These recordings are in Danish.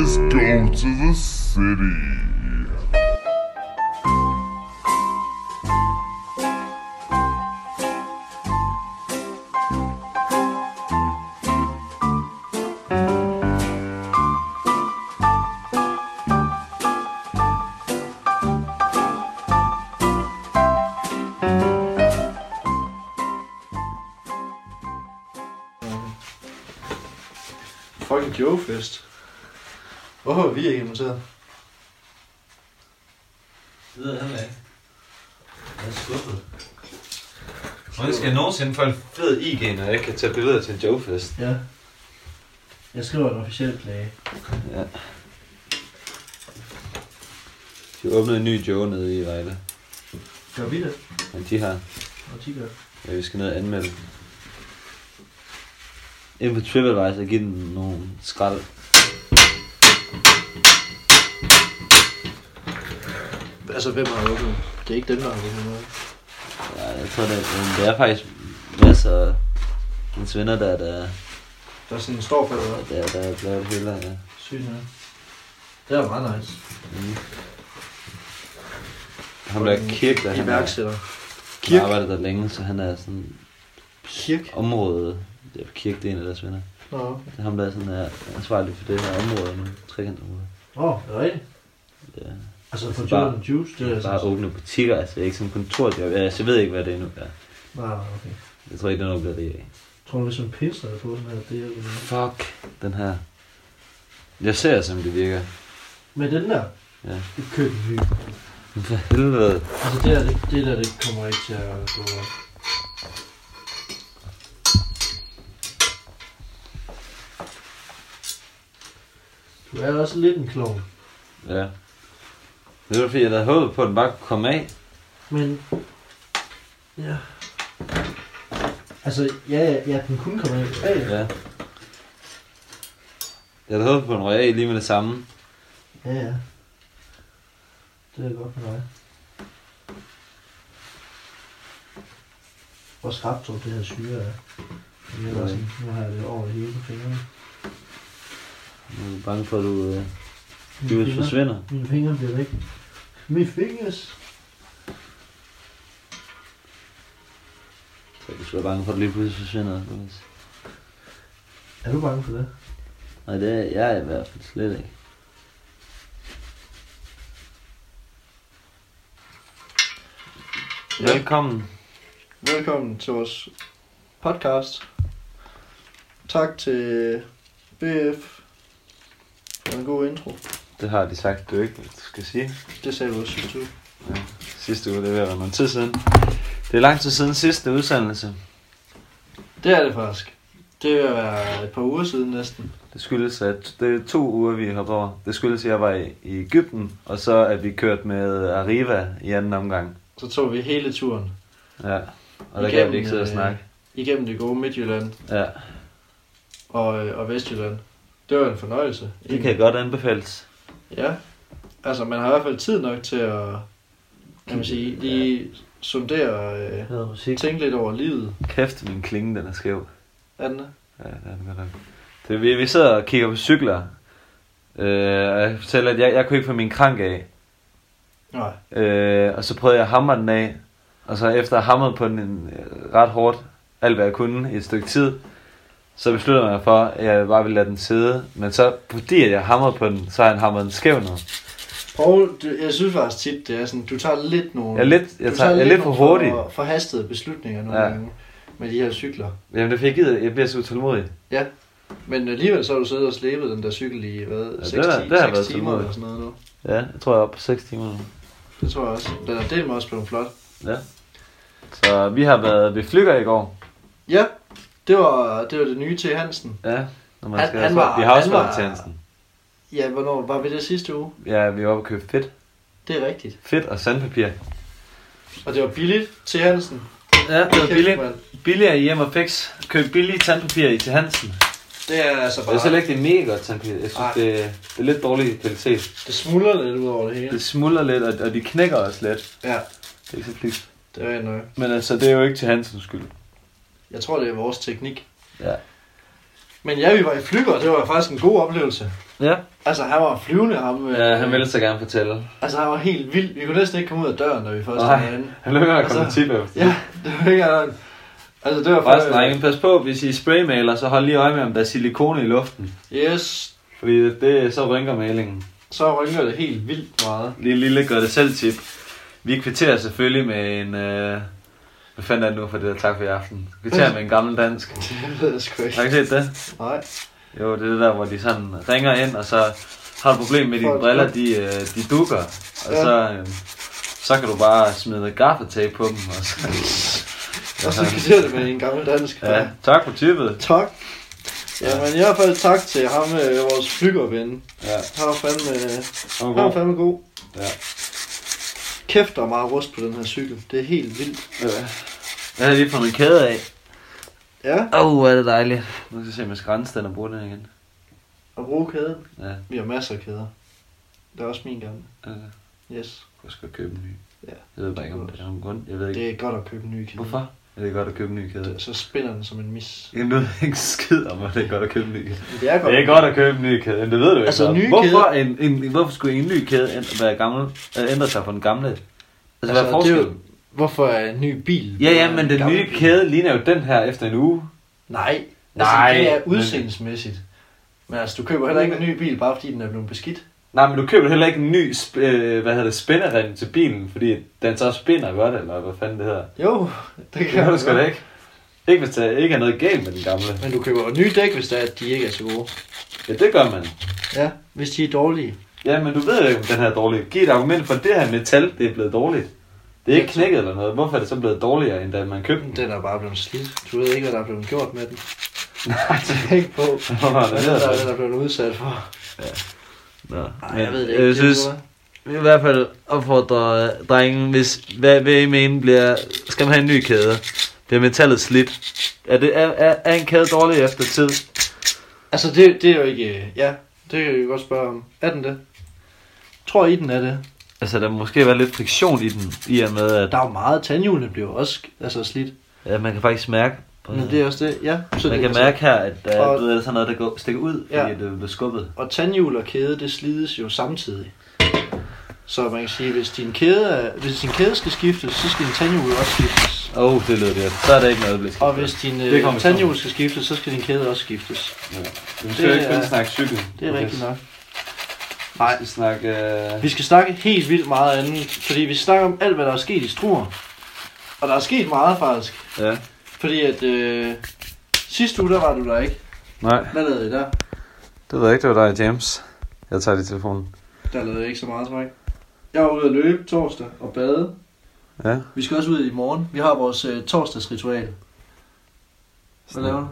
Let's go to the city. Vi ikke inviteret? Det ved jeg heller ikke. Jeg er skuffet. Hvordan skal jeg nogensinde få en fed IG, når jeg ikke kan tage billeder til en Joe-fest? Ja. Jeg skriver en officiel klage. Ja. De åbnede en ny Joe nede i Vejle. Gør vi det? Men de har... Og de gør. Ja, vi skal ned og anmelde. Inden på TripAdvisor give den nogle skrald. Altså, hvem har åbnet? Det er ikke dem, der har åbnet noget. Ja, jeg tror, det er, det er faktisk masser af hans venner, der, der, Der er sådan en stor for det, der, der er lavet hylder. Ja. Sygt, ja. Det er meget nice. Mm. Ham der Kirk, der han er, Iværksætter. han Kirk? har arbejdet der længe, så han er sådan Kirk? område. Det er Kirk, det er en af deres venner. Nå, okay. Det er ham, der er sådan er ansvarlig for det her område nu. Trekantområde. Åh, oh, det er rigtigt. Ja. Altså, for Bare- Jordan Juice, det er er bare åbne butikker, altså ikke sådan kontorjob. Altså, jeg ved ikke, hvad det endnu er. Nej, okay. Jeg tror ikke, det er noget, der bliver det af. Tror du, det er sådan en pins, der er på sådan her? Det er, Fuck, den her. Jeg ser, som det virker. med den der, Ja. det køber vi. For helvede. Altså, det der, det, det der, det kommer ikke til at gå op. Du er også lidt en klovn. Ja. Det var fordi, jeg havde håbet på, at den bare kunne komme af. Men... Ja. Altså, ja, ja, ja den kunne komme af. Ja, ja. Jeg havde håbet på en royal lige med det samme. ja, ja. Det er godt for dig. Hvor skrabt tror det her syre er? Jeg er sådan, nu har jeg det over hele på fingrene. Jeg er bange for, at du øh, du forsvinder. Mine fingre bliver væk. Mine fingers. Så du skal være bange for, at du lige pludselig forsvinder. Er du bange for det? Nej, det er jeg i hvert fald slet ikke. Ja. Velkommen. Velkommen til vores podcast. Tak til BF for en god intro. Det har de sagt, du ikke du skal sige. Det sagde du også sidste uge. Sidste uge, det er ved at være noget tid siden. Det er lang tid siden sidste udsendelse. Det er det faktisk. Det vil være et par uger siden næsten. Det skyldes, at det er to uger, vi har over. Det skyldes, at jeg var i, i Ægypten, og så at vi kørte med Arriva i anden omgang. Så tog vi hele turen Ja, og der kan vi ikke sidde og øh, snakke. igennem det gode Midtjylland Ja, og, øh, og Vestjylland. Det var en fornøjelse. det kan godt anbefales. Ja. Altså, man har i hvert fald tid nok til at, kan man sige, lige sondere og øh, Høre musik. tænke lidt over livet. Kæft, min klinge, den er skæv. Er den? Ja, det er den godt nok. Det, vi, vi sidder og kigger på cykler. Øh, og jeg fortæller, at jeg, jeg kunne ikke få min krank af. Nej. Øh, og så prøvede jeg at hamre den af. Og så efter at have hamret på den en, øh, ret hårdt, alt hvad jeg kunne i et stykke tid, så besluttede jeg mig for, at jeg bare ville lade den sidde. Men så, fordi jeg hamrede på den, så har han hamret den skæv nu. Poul, du, jeg synes faktisk tit, det er sådan, du tager lidt nogle... Jeg er lidt, jeg du tager, jeg er lidt for nogle hurtig. For, forhastede beslutninger nogle Ja. ja. gange med de her cykler. Jamen det fik jeg givet, jeg bliver så utålmodig. Men alligevel så har du siddet og slæbet den der cykel i, hvad, Ja, 6, det har- ti- det har seks været timer tålmodig. eller sådan noget nu. Ja, jeg tror jeg er oppe på 6 timer nu. Det tror jeg også. Den er del også blevet flot. Ja. Så vi har været ved Flykker i går. Ja, det var det, var det nye til Hansen. Ja, når man Han- skal han var- Vi har også været til Hansen. Ja, hvornår var vi det sidste uge? Ja, vi var oppe og købe fedt. Det er rigtigt. Fedt og sandpapir. Og det var billigt til Hansen. Ja, det var billigt. Billigere i hjem og fix. Køb billige tandpapir i til Hansen. Det er altså Jeg bare... synes ikke, det er mega godt tandpapir. Jeg synes, det, det er lidt dårlig kvalitet. Det smuldrer lidt ud over det hele. Det smuldrer lidt, og, og de knækker også lidt. Ja, Det er ikke så flist. det er nok. Men altså, det er jo ikke til Hansens skyld. Jeg tror, det er vores teknik. Ja. Men ja, vi var i flyver, det var faktisk en god oplevelse. Ja. Altså, han var flyvende, ham. øh, Ja, han ville så gerne fortælle. Altså, han var helt vild. Vi kunne næsten ikke komme ud af døren, når vi først var inde. Han løber og kommer Altså, efter. Ja, det var ikke. Altså, det var Forresten, drenge, pas på, hvis I spraymaler, så hold lige øje med, om der er silikone i luften. Yes, Fordi det, det så rynker malingen. så rynker det helt vildt meget. Lige en lille gør det selv tip. Vi kvitterer selvfølgelig med en... Øh... Hvad fanden er det nu for det der tak for i aften? Vi kvitterer med en gammel dansk. Det ved jeg sgu ikke. Har du ikke set det? Nej. Jo, det er det der, hvor de sådan ringer ind, og så har du et problem med, dine briller, de, øh, de dukker. Og Ja. så, øh, så kan du bare smide noget gaffatape på dem. Og så, Og så kvitterer det med en gammel dansk. ja, tak for tippet. Tak. Ja, men i hvert fald tak til ham, øh, vores flygerven. Ja, Han var fandme, var han var god. fandme god. Ja. Kæft, der er meget rust på den her cykel. Det er helt vildt. Ja. Jeg har lige fået min kæde af. Ja, Åh, oh, er det dejligt. Nu skal jeg se, om jeg skal rense den og bruge den igen. og bruge kæden. Ja, Vi har masser af kæder. Det er også min gamle. altså, Yes. jeg skal købe en ny. Ja. Jeg ved bare ikke, om det er nogen grund. Jeg ved ikke. Det er godt at købe en ny kæde. Hvorfor? Er det godt at købe en ny kæde? Så spænder den som en mis. Jeg ved ikke skid om, at det er godt at købe en ny kæde. Det er godt. Det er godt at købe en ny kæde, men det ved du ikke. Altså, nye hvorfor, en, en, hvorfor skulle en ny kæde ænd- være gammel, øh, ændre sig fra den gamle? Altså, altså hvad er er forskellen? jo, hvorfor er en ny bil? Ja, ja, men den nye bil? kæde ligner jo den her efter en uge. Nej, Nej, altså det er udseendemæssigt. Men altså, du køber heller ikke en ny bil, bare fordi den er blevet beskidt. Nej, men du køber heller ikke en ny sp- øh, hvad hedder det, spændering til bilen, fordi den så spinder godt, eller hvad fanden det hedder. Jo, det Det kan kan du sgu da ikke. Ikke hvis der ikke er noget galt med den gamle. Men du køber nye dæk, hvis det er, at de ikke er så gode. Ja, det gør man. Ja, hvis de er dårlige. Ja, men du ved jo ikke, om den her er dårlig. Giv et argument for, at det her metal, det er blevet dårligt. Det er ikke knækket eller noget. Hvorfor er det så blevet dårligere, end da man købte den? Den er bare blevet slidt. Du ved ikke, hvad der er blevet gjort med den. Nej, tænk på, Hvor var hvad det der, der? der er blevet udsat for. Nå, Nej, jeg ved det ikke. Jeg Det synes, noget. i hvert fald opfordrer øh, drengen, hvis, hvad vil I mene, bliver, skal man have en ny kæde? Bliver metallet slidt? Er, det, er, er, er en kæde dårlig efter tid? Altså, det, det er jo ikke... Ja, det kan vi godt spørge om. Er den det? Tror I, den er det? Altså, der må måske være lidt friktion i den, i og med, at Der er jo meget tandhjulene bliver også altså, slidt. ja, man kan faktisk mærke, Men det er også det, ja. Så man det, kan mærke her, at der Og- er, du ved, sådan noget, der går, stikker ud, fordi Ja. det er blevet skubbet. Og tandhjul og kæde, det slides jo samtidig. Så man kan sige, hvis din kæde, er, hvis din kæde skal skiftes, så skal din tandhjul også skiftes. Åh, oh, det lyder det. Så er der ikke noget, der bliver skiftet. Og hvis din Det øh, tandhjul skal skiftes, så skal din kæde også skiftes. Ja. Det skal jo ikke er- kun snakke cykel. Det er rigtigt nok. Nej. Vi skal snakke... Øh... Vi skal snakke helt vildt meget andet, fordi vi snakker om alt, hvad der er sket i Struer. Og der er sket meget faktisk. Ja. Fordi at øh, sidste uge, der var du der ikke. Nej, Hvad lavede I der? det ved jeg ikke, det var dig, James. Jeg tager lige telefonen. Der lavede jeg ikke så meget, tror jeg. Jeg var ude at løbe torsdag og bade. Ja. Vi skal også ud i morgen. Vi har vores øh, torsdagsritual. Hvad laver du?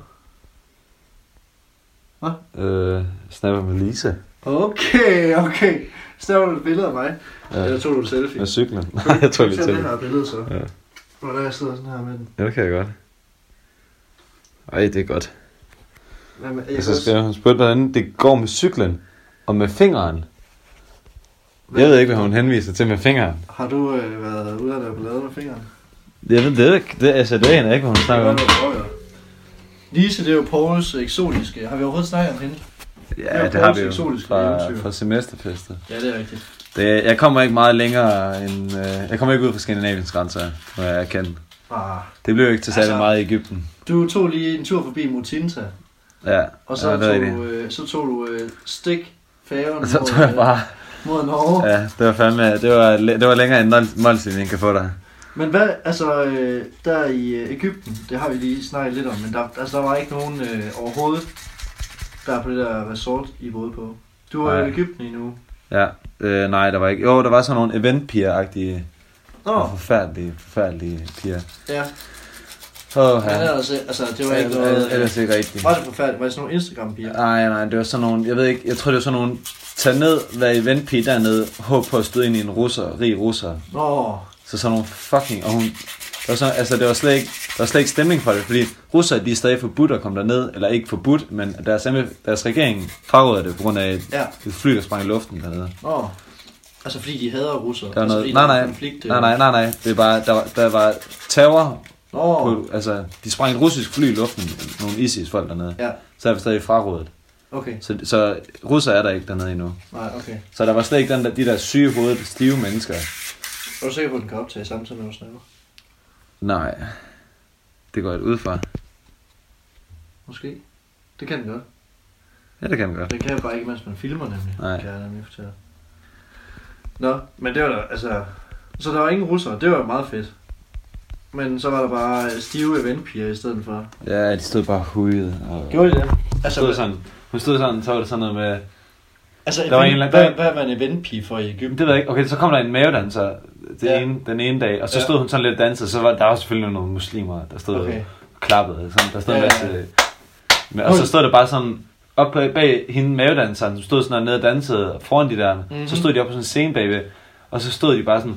Øh, snapper med Lisa. Okay, okay. Snæver du et billede af mig? Ja. Eller tog du et selfie? Med cyklen. Nej, jeg tog lige til. til. det her billede så. Ja. Hvordan jeg sidder sådan her med den. Ja, det kan jeg godt. Ej, det er godt. Hvad med, jeg så også- skal jeg spørge, hvordan det går med cyklen og med fingeren. Jeg ved ikke, hvad hun henviser til med fingeren. Har du øh, været ude at lave ballade med fingeren? Jeg ved det ikke. Det, altså, det aner jeg ikke, hvad hun snakker om. Noget Lise, det er jo Pauls eksotiske. Har vi overhovedet snakket om hende? Ja, det det har vi jo fra, fra semesterfester. Ja, det er rigtigt. Det, jeg kommer ikke meget længere end... Øh, jeg kommer ikke ud fra Skandinaviens grænser, må jeg erkende. Ah. Det blev jo ikke til særlig Altså- meget i Ægypten. Du tog lige en tur forbi Mutinta, Ja, og så, ja, tog, du, øh, så tog du øh, stik færgen Så tog jeg bare... mod Norge. Ja, det var fandme... Det var, det var længere end Mols- Molslinjen kan få dig. Men hvad, altså, øh, der i øh, Ægypten, det har vi lige snakket lidt om, men der, altså, der var ikke nogen øh, overhovedet, der er på det der resort, I boede på. Du var jo i Nej. Ægypten endnu. Ja, øh, nej, der var ikke... Jo, der var sådan nogle eventpiger-agtige... Nå, Oh. Forfærdelige, forfærdelige piger. ja. Åh, Men ja. ellers, øh, altså, det var ikke noget... Ellers ikke rigtigt. Var det forfærdeligt? Var det sådan nogle Instagram-piger? Nej, nej, det var sådan nogle, jeg ved ikke, jeg tror det var sådan nogle, tag ned, vær eventpige dernede, håb på at støde ind i en russer, rig russer. Nå, Så sådan nogle fucking, og hun, det var, sådan, altså, det var, slet ikke, der var slet ikke stemning for det, fordi russer, de er stadig forbudt at komme derned, eller ikke forbudt, men deres, deres regering fraråder det på grund af et, ja. et fly, der sprang i luften dernede. Nå. Altså fordi de hader russer. Der var altså, noget, fordi nej, nej, konflikt, øh. nej, nej, nej, nej, det er bare, der var, der var terror Nå, På, altså, de sprang et russisk fly i luften, nogle ISIS-folk dernede. ja, Så er vi stadig frarådet. okay. Så, så russer er der ikke dernede endnu. Nej, okay. Så der var slet ikke den der, de der syge hovedede, stive mennesker. Er du sikker på, at den kan optage samtidig med, at snakker? Nej, det går jeg ud fra. Måske. Det kan den godt. Ja, det kan man godt. Det kan jeg bare ikke, mens man filmer nemlig. Nej. Kan jeg nemlig fortælle. Nå, men det var der, altså... Så der var ingen russere, det var meget fedt. Men så var der bare stive eventpiger i stedet for. Ja, de stod bare hujet. Og... Gjorde de det? Stod Altså, sådan, hun stod sådan, så var det sådan noget med... altså der var en event, eller anden- hvad, hvad var en eventpige for i Ægypten? Det ved jeg ikke. Okay, så kom der en mavedanser den, Ja. ja. ene, den ene dag, og så Ja. stod hun sådan lidt og dansede, så var der var selvfølgelig nogle muslimer, der stod Okay. og klappede. Sådan, der stod Ja, en ja, masse... Men, og så stod der bare sådan, op bag, hende mavedanseren, som stod sådan nede og dansede foran de der, Mhm. mm-hmm. så stod de op på sådan en scene bagved, og så stod de bare sådan,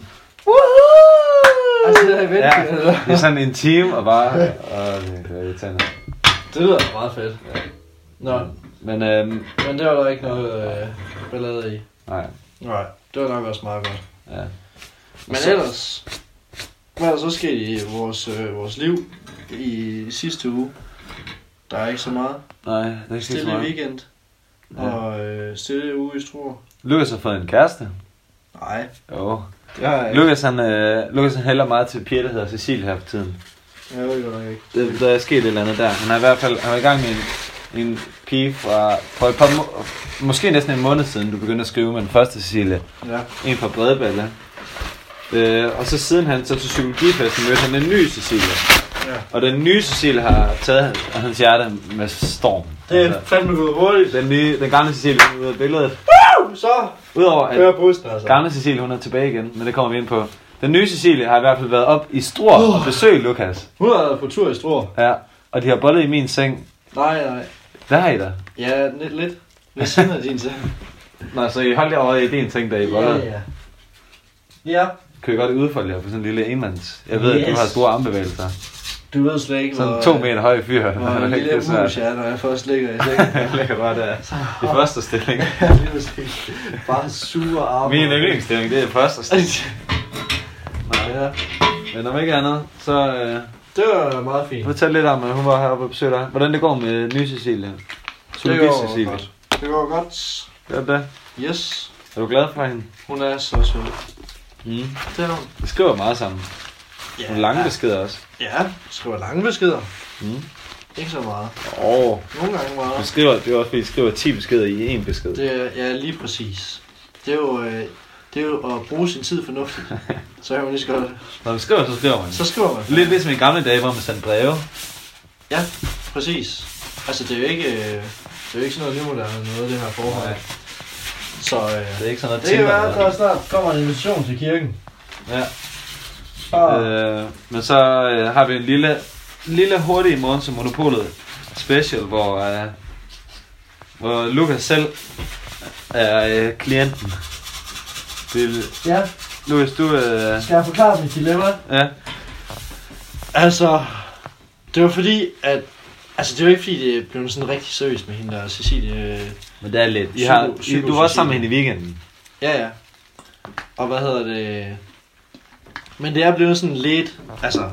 Altså, det er eventpiger, ja, eller? det er sådan en time, og bare, og det, var irriterende. Det lyder meget fedt. Nå, Men, øhm, men det var der ikke noget øh, ballade i. nej, Nej, det var nok også meget godt. ja. Men så- ellers, hvad er der så sket i vores, øh, vores liv i sidste uge? Der er ikke så meget. Nej, det er ikke så Stille meget. weekend. Ja. Og øh, stille uge i Struer. Lukas har fået en kæreste. Nej, Jo. det har jeg ikke. Lukas, han, øh, Lukas han hælder meget til piger, der hedder Cecilie her for tiden. Godt nok ikke. Det, der er sket et eller andet der. Han er i hvert fald han var i gang med en, en pige fra, for et par, må, måske næsten en måned siden, du begyndte at skrive med den første Cecilie. Ja. En fra Bredballe. Øh, og så siden han så til psykologifesten mødte han en ny Cecilie. Ja. Og den nye Cecilie har taget hans, hans hjerte med storm. Det er fandme gået hurtigt. den, nye, den gamle Cecilie hun er ude af billedet. Så Udover at kører bussen altså. gamle Cecilie hun er tilbage igen, men det kommer vi ind på. Den nye Cecilie har i hvert fald været op i Struer og besøgt Lukas. Hun har været på tur i Struer. Ja, og de har bollet i min seng. Nej, nej. Der har I da. Ja, lidt. lidt. Ved siden af din seng. Nå, så I holdt jer over i din ting, da I bollede. ja. Ja, Kan I godt udfolde jer på sådan en lille enmands? Jeg ved, yes. at du har store armbevægelser. Du ved slet ikke, Sådan to meter høj fyr. Hvor en lille mus er, når jeg først ligger i sengen. Jeg ligger bare der i første stilling. Er lige præcis. Bare sure arme. Min yndlingsstilling, det er første stilling. Ja, Men om ikke andet, så øh, det var meget fint. fortæl lidt om, at hun var heroppe og besøgte dig. Hvordan det går med nye Cecilie? Zoologi går Cecilie. godt. Det går godt. Gør det? Yes. Er du glad for hende? Hun er så sød. Mm. Det er hun. Vi skriver meget sammen. Nogle lange beskeder også. Ja, skriver lange beskeder. Mm. Ikke så meget. Åh, oh, Nogle gange du meget. skriver, det er også fordi, du skriver 10 beskeder i én besked. Det er, ja, lige præcis. Det er jo, øh, det er jo at bruge sin tid fornuftigt. Så kan man lige godt. Når vi skriver, så skriver man. Så skriver man. Lidt ligesom i gamle dage, hvor man sendte breve. Ja, præcis. Altså, det er jo ikke, øh, det er jo ikke sådan noget nymoderne noget, det her forhold. Nej. Så øh, Det er ikke sådan noget det kan Tinder være, at der snart kommer en invitation til kirken. Ja. Og, Øh, men så øh, har vi en lille, lille hurtig morgen til Monopolet special, hvor, øh, hvor Lukas selv er øh, klienten. Det, ja, Lukas, du... Øh, skal jeg forklare mit dilemma? ja, Altså, det var fordi, at... Altså, det var ikke fordi, det blev sådan rigtig seriøst med hende der, Cecilie. øh, men det er lidt. I Psyko- har, psyko- du var også sammen med hende i weekenden. Ja, ja. Og hvad hedder det? Men det er blevet sådan lidt, altså...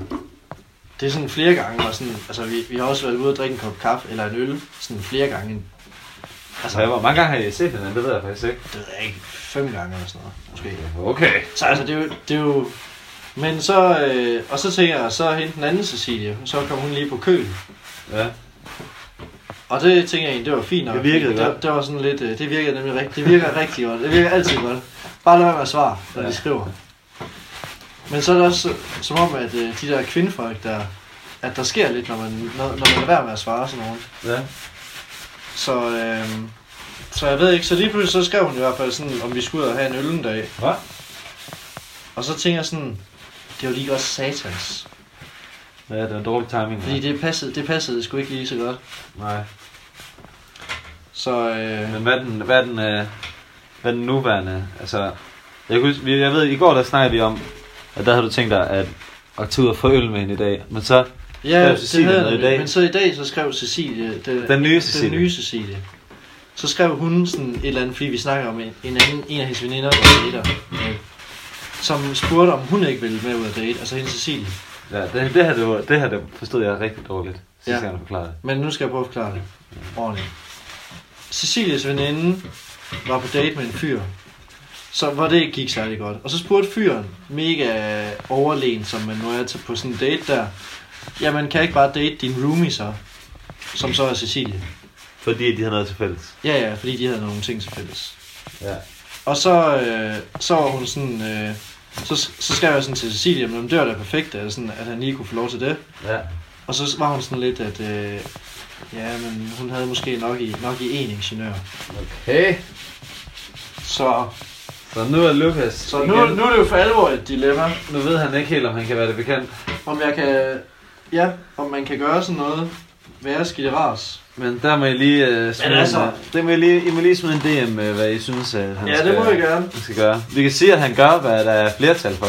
Det er sådan flere gange, og sådan, altså vi, vi har også været ude og drikke en kop kaffe eller en øl, sådan flere gange. Altså, hvor mange gange har I set hinanden? Det ved jeg faktisk ikke. det ved jeg ikke, fem gange eller sådan noget, måske. Okay. Så altså, det er jo... Det er jo men så, øh, og så tænker jeg, så hende den anden Cecilie, så kom hun lige på køl. Ja. Og det tænker jeg egentlig, det var fint nok. Det virkede det, godt. Det var sådan lidt, øh, det virkede nemlig rigtigt. Det virker rigtig godt. Det virker altid godt. Bare lad være med at svare, når Ja. de skriver. Men så er det også øh, som om, at øh, de der kvindefolk, der, at der sker lidt, når man, når, når man lader være med at svare sådan nogen. Ja. Så, øh, så jeg ved ikke, så lige pludselig så skrev hun i hvert fald sådan, om vi skulle ud og have en øl en dag. Hvad? Og så tænker jeg sådan, det var lige godt satans. Ja, det var dårlig timing. Fordi Ja. det passede, det passede sgu ikke lige så godt. Nej. Så øh, Men hvad er den, hvad er den, øh, hvad er den nuværende? Altså, jeg, vi- jeg ved, i går der snakkede vi om, at der havde du tænkt dig at, at tage ud og få øl med hende i dag. Men så, Ja, Skrev det Cecilie havde noget i dag? men så i dag så skrev Cecilie, det, Den nye Cecilie. den nye Cecilie. Så skrev hun sådan et eller andet, fordi vi snakker om en, en anden, en af hendes veninder, der dater, øh, som spurgte, om hun ikke ville med ud at date, altså hende Cecilie. Ja, det, det, her, det, var, det her det forstod jeg rigtig dårligt, sidste Ja. ja. gang du forklarede det. Men nu skal jeg prøve at forklare det ordentligt. Cecilies veninde var på date med en fyr, så hvor det ikke gik særlig godt. Og så spurgte fyren, mega overlegen, som man nu er til på sådan en date der, jamen kan jeg ikke bare date din roomie så, som så er Cecilie? Fordi de har noget til fælles. Ja, ja, fordi de havde nogle ting til fælles. Ja. Og så, øh, så var hun sådan, øh, så, så skrev jeg sådan til Cecilie, men det var da perfekt, at, sådan, at han lige kunne få lov til det. Ja. Og så var hun sådan lidt, at øh, ja, men hun havde måske nok i, nok i en ingeniør. Okay. Så, Så nu er Lukas så nu, nu er det jo for alvor et dilemma, nu ved han ikke helt, om han kan være det bekendt. om jeg kan, ja, om man kan gøre sådan noget, være skidt ras. Men der må I lige uh, smide, altså- det må I, lige, I må lige smide en DM med, hvad I synes, at han Ja, skal, det må jeg gerne. han skal gøre. Vi kan sige, at han gør, hvad der er flertal for.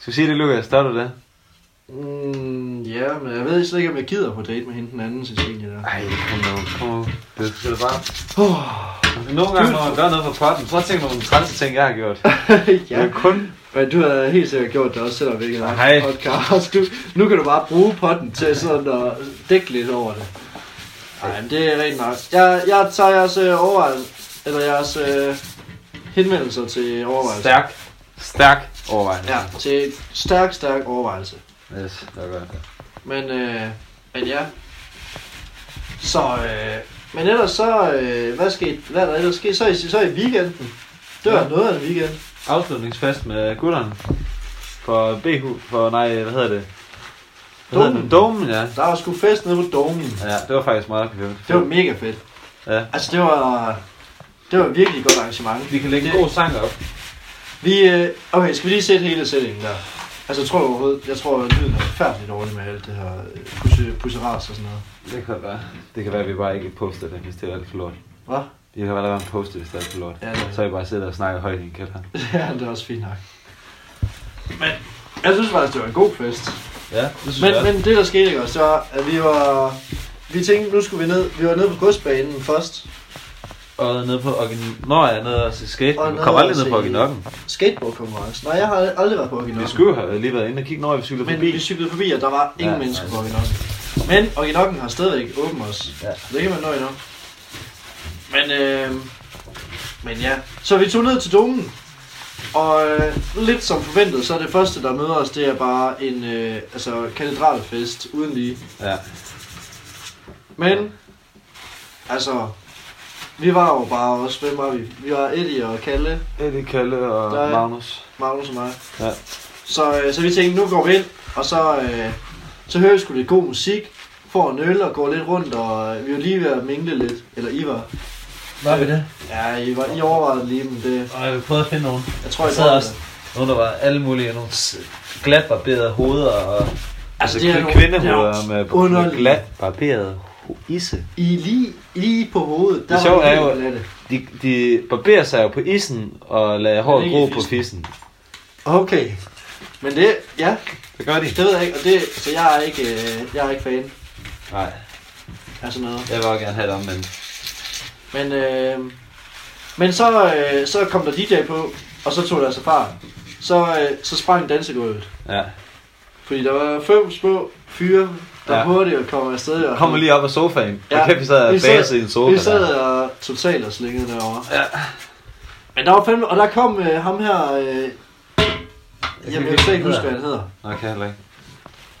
Skal vi sige det, Lukas? Står du det? Mm, ja, men jeg ved slet ikke, om jeg gider på date med hende den anden Cecilie der. Ej, kom nu, kom nu. Det skal du bare. Oh, Nogle gange må man gøre noget for potten. Prøv at tænke på nogle trælse ting, jeg har gjort. ja, Det er kun... men du har helt sikkert gjort det også, selvom vi ikke har Hej. en podcast. Du, nu kan du bare bruge potten til sådan at dække lidt over det. Nej, men det er rent nok. Jeg, jeg tager jeres øh, overvejelse, eller jeres øh, henvendelser til overvejelse. Stærk. Stærk overvejelse. Ja, til stærk, stærk overvejelse. Yes, det er godt. Men, øh, men ja. Så, øh, men ellers så, øh, hvad skete, hvad er der ellers sket? Så i, så i weekenden. Det var Ja. noget af en weekend. Afslutningsfest med gutterne. For BH, for nej, hvad hedder det? Hvad Domen. hedder det? Domen, ja. Der var sgu fest nede på Domen. Ja, det var faktisk meget fedt. Det var mega fedt. Ja. Altså, det var, det var et virkelig godt arrangement. Vi kan lægge en god sang op. Vi, øh, okay, skal vi lige sætte hele sætningen der? Altså, jeg tror overhovedet, jeg tror, at lyden er forfærdeligt dårlig med alt det her øh, pusse, pusseras og sådan noget. Det kan være. Det kan være, at vi bare ikke poster det, hvis det er alt for lort. Hvad? Vi kan være at poste, hvis det er alt for lort. Ja, det Så er vi bare sidder og snakker højt i en kælder. ja, det er også fint nok. Men jeg synes faktisk, det var en god fest. Ja, det synes Men, men det der skete ikke også, det var, at vi var... Vi tænkte, nu skulle vi ned. Vi var nede på godsbanen først. Og nede på Orgin... Nå, er nede og se skate. Og Vi kommer aldrig og ned på Orginokken. Skateboardkonkurrence. Nej, jeg har aldrig været på Orginokken. Vi skulle have lige været inde og kigge, når vi cyklede Men forbi. vi cyklede forbi, og der var ingen Ja, mennesker ja. på Orginokken. Men Orginokken har stadigvæk åbent os. Ja. Det kan man nå endnu. Men, øh, men ja. Så vi tog ned til domen. Og øh, lidt som forventet, så er det første, der møder os, det er bare en øh, altså, katedralfest uden lige. Ja. Men, altså, vi var jo bare også, hvem var vi? Vi var Eddie og Kalle, Eddie, Kalle og Der er- Magnus. Magnus og mig. Ja. Så, øh, så vi tænkte, nu går vi ind, og så, øh, så hører vi sgu lidt god musik, får en øl og går lidt rundt, og øh, vi var lige ved at mingle lidt. Eller I var. Var vi det? Ja, I, var, I overvejede det lige, men det, Og jeg prøvede at finde nogen. jeg tror, I Jeg sad også-. Nogle, der var alle mulige, nogle s- glatbarberede hoveder og... Altså, det er det nogle- kvindehoveder er med, med underligt. glatbarberede ho- isse. I lige, lige på hovedet, der Det sjove var er jo- glatte. De, de barberer sig jo på isen og lader håret gro på fissen. Okay. Men det, ja, Det gør de. det ved jeg ikke, og det, så jeg er ikke, øh, jeg er ikke fan Nej, sådan noget. jeg vil også gerne have det om, men... Men, øh, men så, øh, så kom der DJ på, og så tog der altså fart. Så, øh, så sprang dansegulvet. Ja. Fordi der var fem små fyre, der Ja. hurtigt kom afsted. Og Kommer lige op af sofaen. Ja. Og kæft, vi sad og Vi sad- baset i en sofa. Vi sad der. og totalt og slikkede derovre. Ja. Men der var fandme, og der kom øh, ham her, øh, jamen jeg kan ikke huske, hvad han hedder. Nej, kan jeg heller ikke.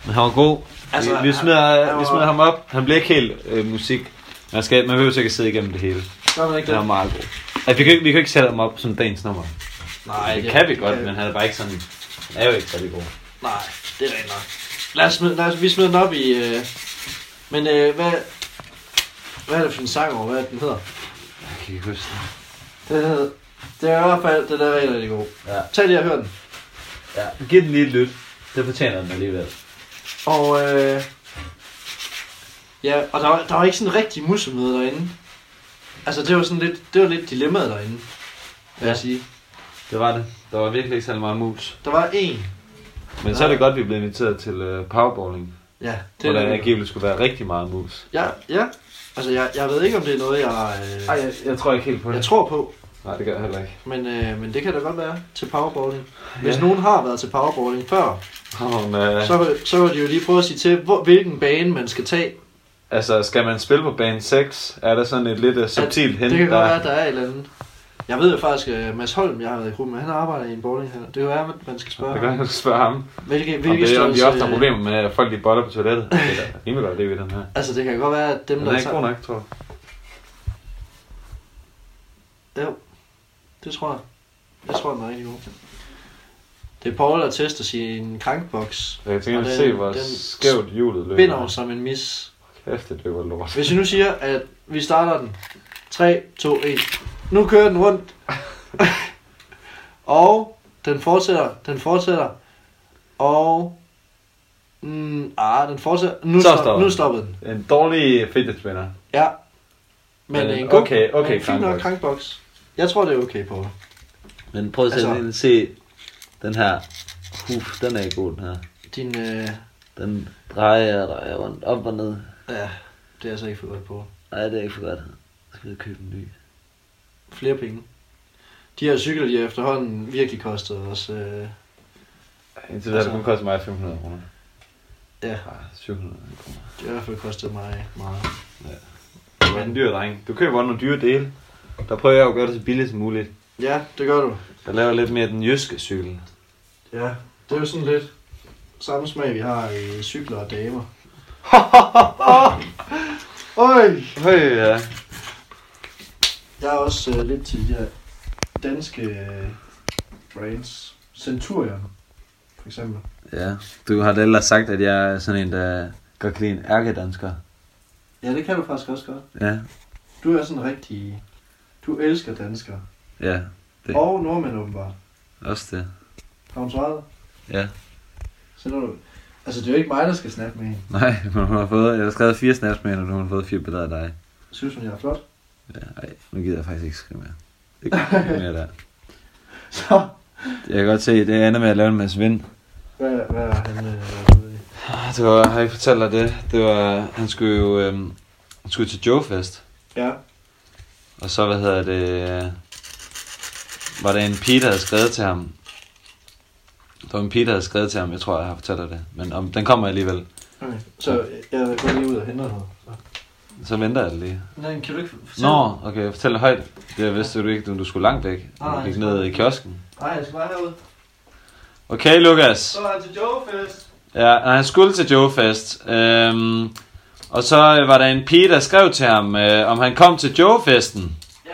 Men han var god. Altså, vi, vi, smider, han vi var- smider ham op. Han bliver ikke helt øh, musik. Man, skal, man vil jo sikkert sidde igennem det hele. Gør man ikke Han er det? meget god. Altså, vi kan, ikke, vi kan ikke sætte ham op som dagens nummer. Nej, det, kan vi godt, men han er bare ikke sådan... Han er jo ikke særlig god. Nej, det er rent nok. Lad os, smide, lad os, vi smider den op i... Øh, men øh, hvad, hvad er det for en sang over? Hvad er den hedder? Jeg kan ikke huske det. Det, hedder, det er i hvert fald, det der er rigtig, rigtig god. Ja. Tag lige og hør den. ja. Giv den lige et lyt. Det fortjener den alligevel. Og øh, ja, og der var, der var ikke sådan en rigtig musemøde derinde. Altså det var sådan lidt, det var lidt dilemmaet derinde, vil Ja. jeg sige. Det var det. Der var virkelig ikke særlig meget mus. Der var en. Men så er det godt, at vi blev inviteret til uh, powerballing. Ja, Det det hvor der er det. angiveligt skulle være rigtig meget mus. Ja, ja. Altså jeg, jeg ved ikke, om det er noget, jeg, øh, Ej, jeg, jeg tror ikke helt på det. jeg tror på. Nej, det gør jeg heller ikke. Men, øh, men det kan da godt være til powerboarding. Hvis Ja. nogen har været til powerboarding før, Hun, øh, så, så vil de jo lige prøve at sige til, hvor, hvilken bane man skal tage. altså, skal man spille på bane 6? Er der sådan et lidt uh, subtilt hint det kan der? godt være, at der er et eller andet. Jeg ved jo faktisk, at Mads Holm, jeg har været i gruppen han arbejder i en boarding her. Det kan være, at man skal spørge Det kan jeg spørge ham. Hvilke, hvilke det er, de størrelse- ofte har problemer med, at folk de boller på toilettet. Det er rimelig godt, det er ved den her. Altså, det kan godt være, at dem, Den der er ikke god nok, tror jeg. Jo, det tror jeg. Jeg tror, den er rigtig god. Det er Paul, der tester sin krankboks. Jeg tænker at se, hvor skævt hjulet løber. Binder som en mis. Kæft, det løber lort. Hvis vi nu siger, at vi starter den. 3, 2, 1. Nu kører den rundt. og den fortsætter, den fortsætter. Og... Mm, ah, den fortsætter. Nu, Så stop, stopper nu den. stopper den. En dårlig fidget spinner. Ja. Men, Men en god, okay, okay, men fint nok. Jeg tror, det er okay på. Men prøv at Altså- altså... se den her. Uf, den er ikke god, den her. Din, øh, Den drejer og drejer rundt op og ned. ja, det er altså ikke for godt på. Nej, det er ikke for godt. Jeg skal vi købe en ny. Flere penge. De her cykler, de har efterhånden virkelig kostet os. Øh, Indtil Altså- videre, det kun koster mig 500 kroner. ja, Ah, 700 kroner. det har i hvert fald kostet mig meget. Du er en dyr dreng. Du køber nogle dyre dele. Der prøver jeg at gøre det så billigt som muligt. Ja, det gør du. Jeg laver lidt mere den jyske cykel. Ja, det er jo sådan lidt samme smag, vi har i cykler og damer. Øj! Høj, ja. Jeg er også øh, lidt til de her danske øh, brands. Centurion, for eksempel. Ja, du har da ellers sagt, at jeg er sådan en, der godt kan lide en ærkedansker. Ja, det kan du faktisk også godt. Ja, Du er sådan rigtig... Du elsker danskere. ja, Det. Og nordmænd åbenbart. også det. Har hun svaret? Ja. Så du... Altså, det er jo ikke mig, der skal snappe med hende. Nej, men hun har fået, jeg har skrevet fire snaps med hende, og nu har hun fået fire billeder af dig. Synes hun, jeg er flot? Ja, ej, nu gider jeg faktisk ikke skrive mere. Det kan ikke mere der. Så... Jeg kan godt se, det ender med at lave en masse vind. Hvad, hvad er han øh, ude i? Det var, har jeg fortalt dig det? Det var, han skulle jo, øhm, han skulle til Joe Fest. Ja. Og så, hvad hedder det, øh, var der en pige, der havde skrevet til ham. Der var en pige, der havde skrevet til ham, jeg tror, jeg har fortalt dig det. Men om, den kommer alligevel. Okay. Så jeg går lige ud og henter noget. Så. Venter jeg lige. Nej, kan du ikke fortælle? Nå, okay, fortæl det højt. Det vidste du ikke, du skulle langt væk. Nej, Du gik ned i kiosken. Nej, jeg skal bare herud. Okay, Lukas. Så er han til Joe Fest. Ja, han skulle til Joe Fest. Øhm, og så øh, var der en pige, der skrev til ham, øh, om han kom til Joe Festen. Ja.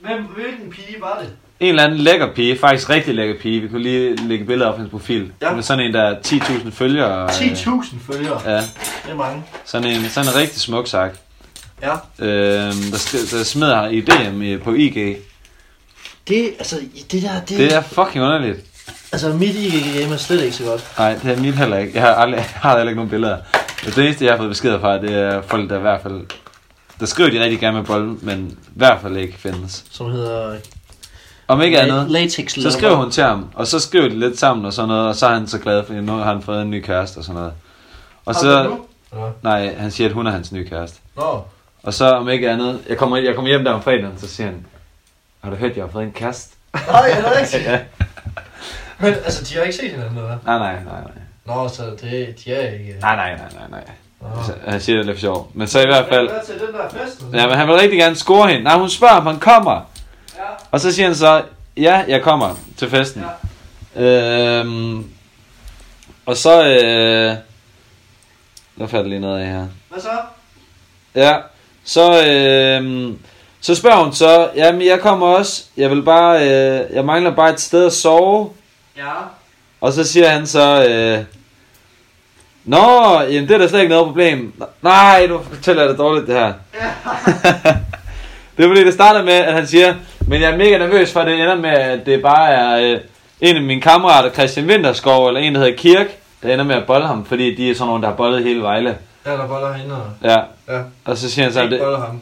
Hvem, hvilken pige var det? En eller anden lækker pige, faktisk rigtig lækker pige. Vi kunne lige lægge billeder op hendes profil. Ja. Hun er sådan en, der er 10.000 følgere. øh, 10.000 følgere. Ja, Det er mange. sådan en, sådan en rigtig smuk sagt. Ja. Øhm, der, sk- der smider i DM på IG. Det, altså, det der, det, Det er fucking underligt. Altså, mit IG-game er slet ikke så godt. Nej, det er mit heller ikke. Jeg har, aldrig, jeg har heller ikke nogen billeder. Det eneste, jeg har fået beskeder fra, det er folk, der i hvert fald... Der skriver de rigtig gerne med bolden, men i hvert fald ikke findes. Som hedder... Om ikke andet, Latex så skriver hun til ham, og så skriver de lidt sammen og sådan noget, og så er han så glad, fordi nu har han fået en ny kæreste og sådan noget. Og så, nej, han siger, at hun er hans nye kæreste. Nå. Og så om ikke andet, jeg kommer, jeg kommer hjem der om fredagen, så siger han, har du hørt, jeg har fået en kæreste? Nej, er det rigtigt? ja. Men altså, de har ikke set hinanden, eller hvad? Nej, nej, nej, nej. Nå, så det, de er ikke... Nej, nej, nej, nej, nej. Altså, han siger det lidt for sjov. Men så i hvert fald, til den der fest? ja, men han vil rigtig gerne score hende. Nej, hun spørger, om han kommer. Ja. Og så siger han så, ja, jeg kommer til festen. Ja. Øhm, og så, øh, der falder lige noget af her. Hvad så? Ja, så, øh, så spørger hun så, jamen jeg kommer også, jeg vil bare, øh, jeg mangler bare et sted at sove. Ja. Og så siger han så, øh, Nå, jamen det er da slet ikke noget problem. Nej, nu fortæller jeg det dårligt det her. det er fordi, det starter med, at han siger, men jeg er mega nervøs for, at det ender med, at det bare er øh, en af mine kammerater, Christian Winterskov, eller en, der hedder Kirk, der ender med at bolle ham, fordi de er sådan nogle, der har bollet hele Vejle. Ja, der boller hende og... Ja, Ja. og så siger han så, Ikke det, boller ham.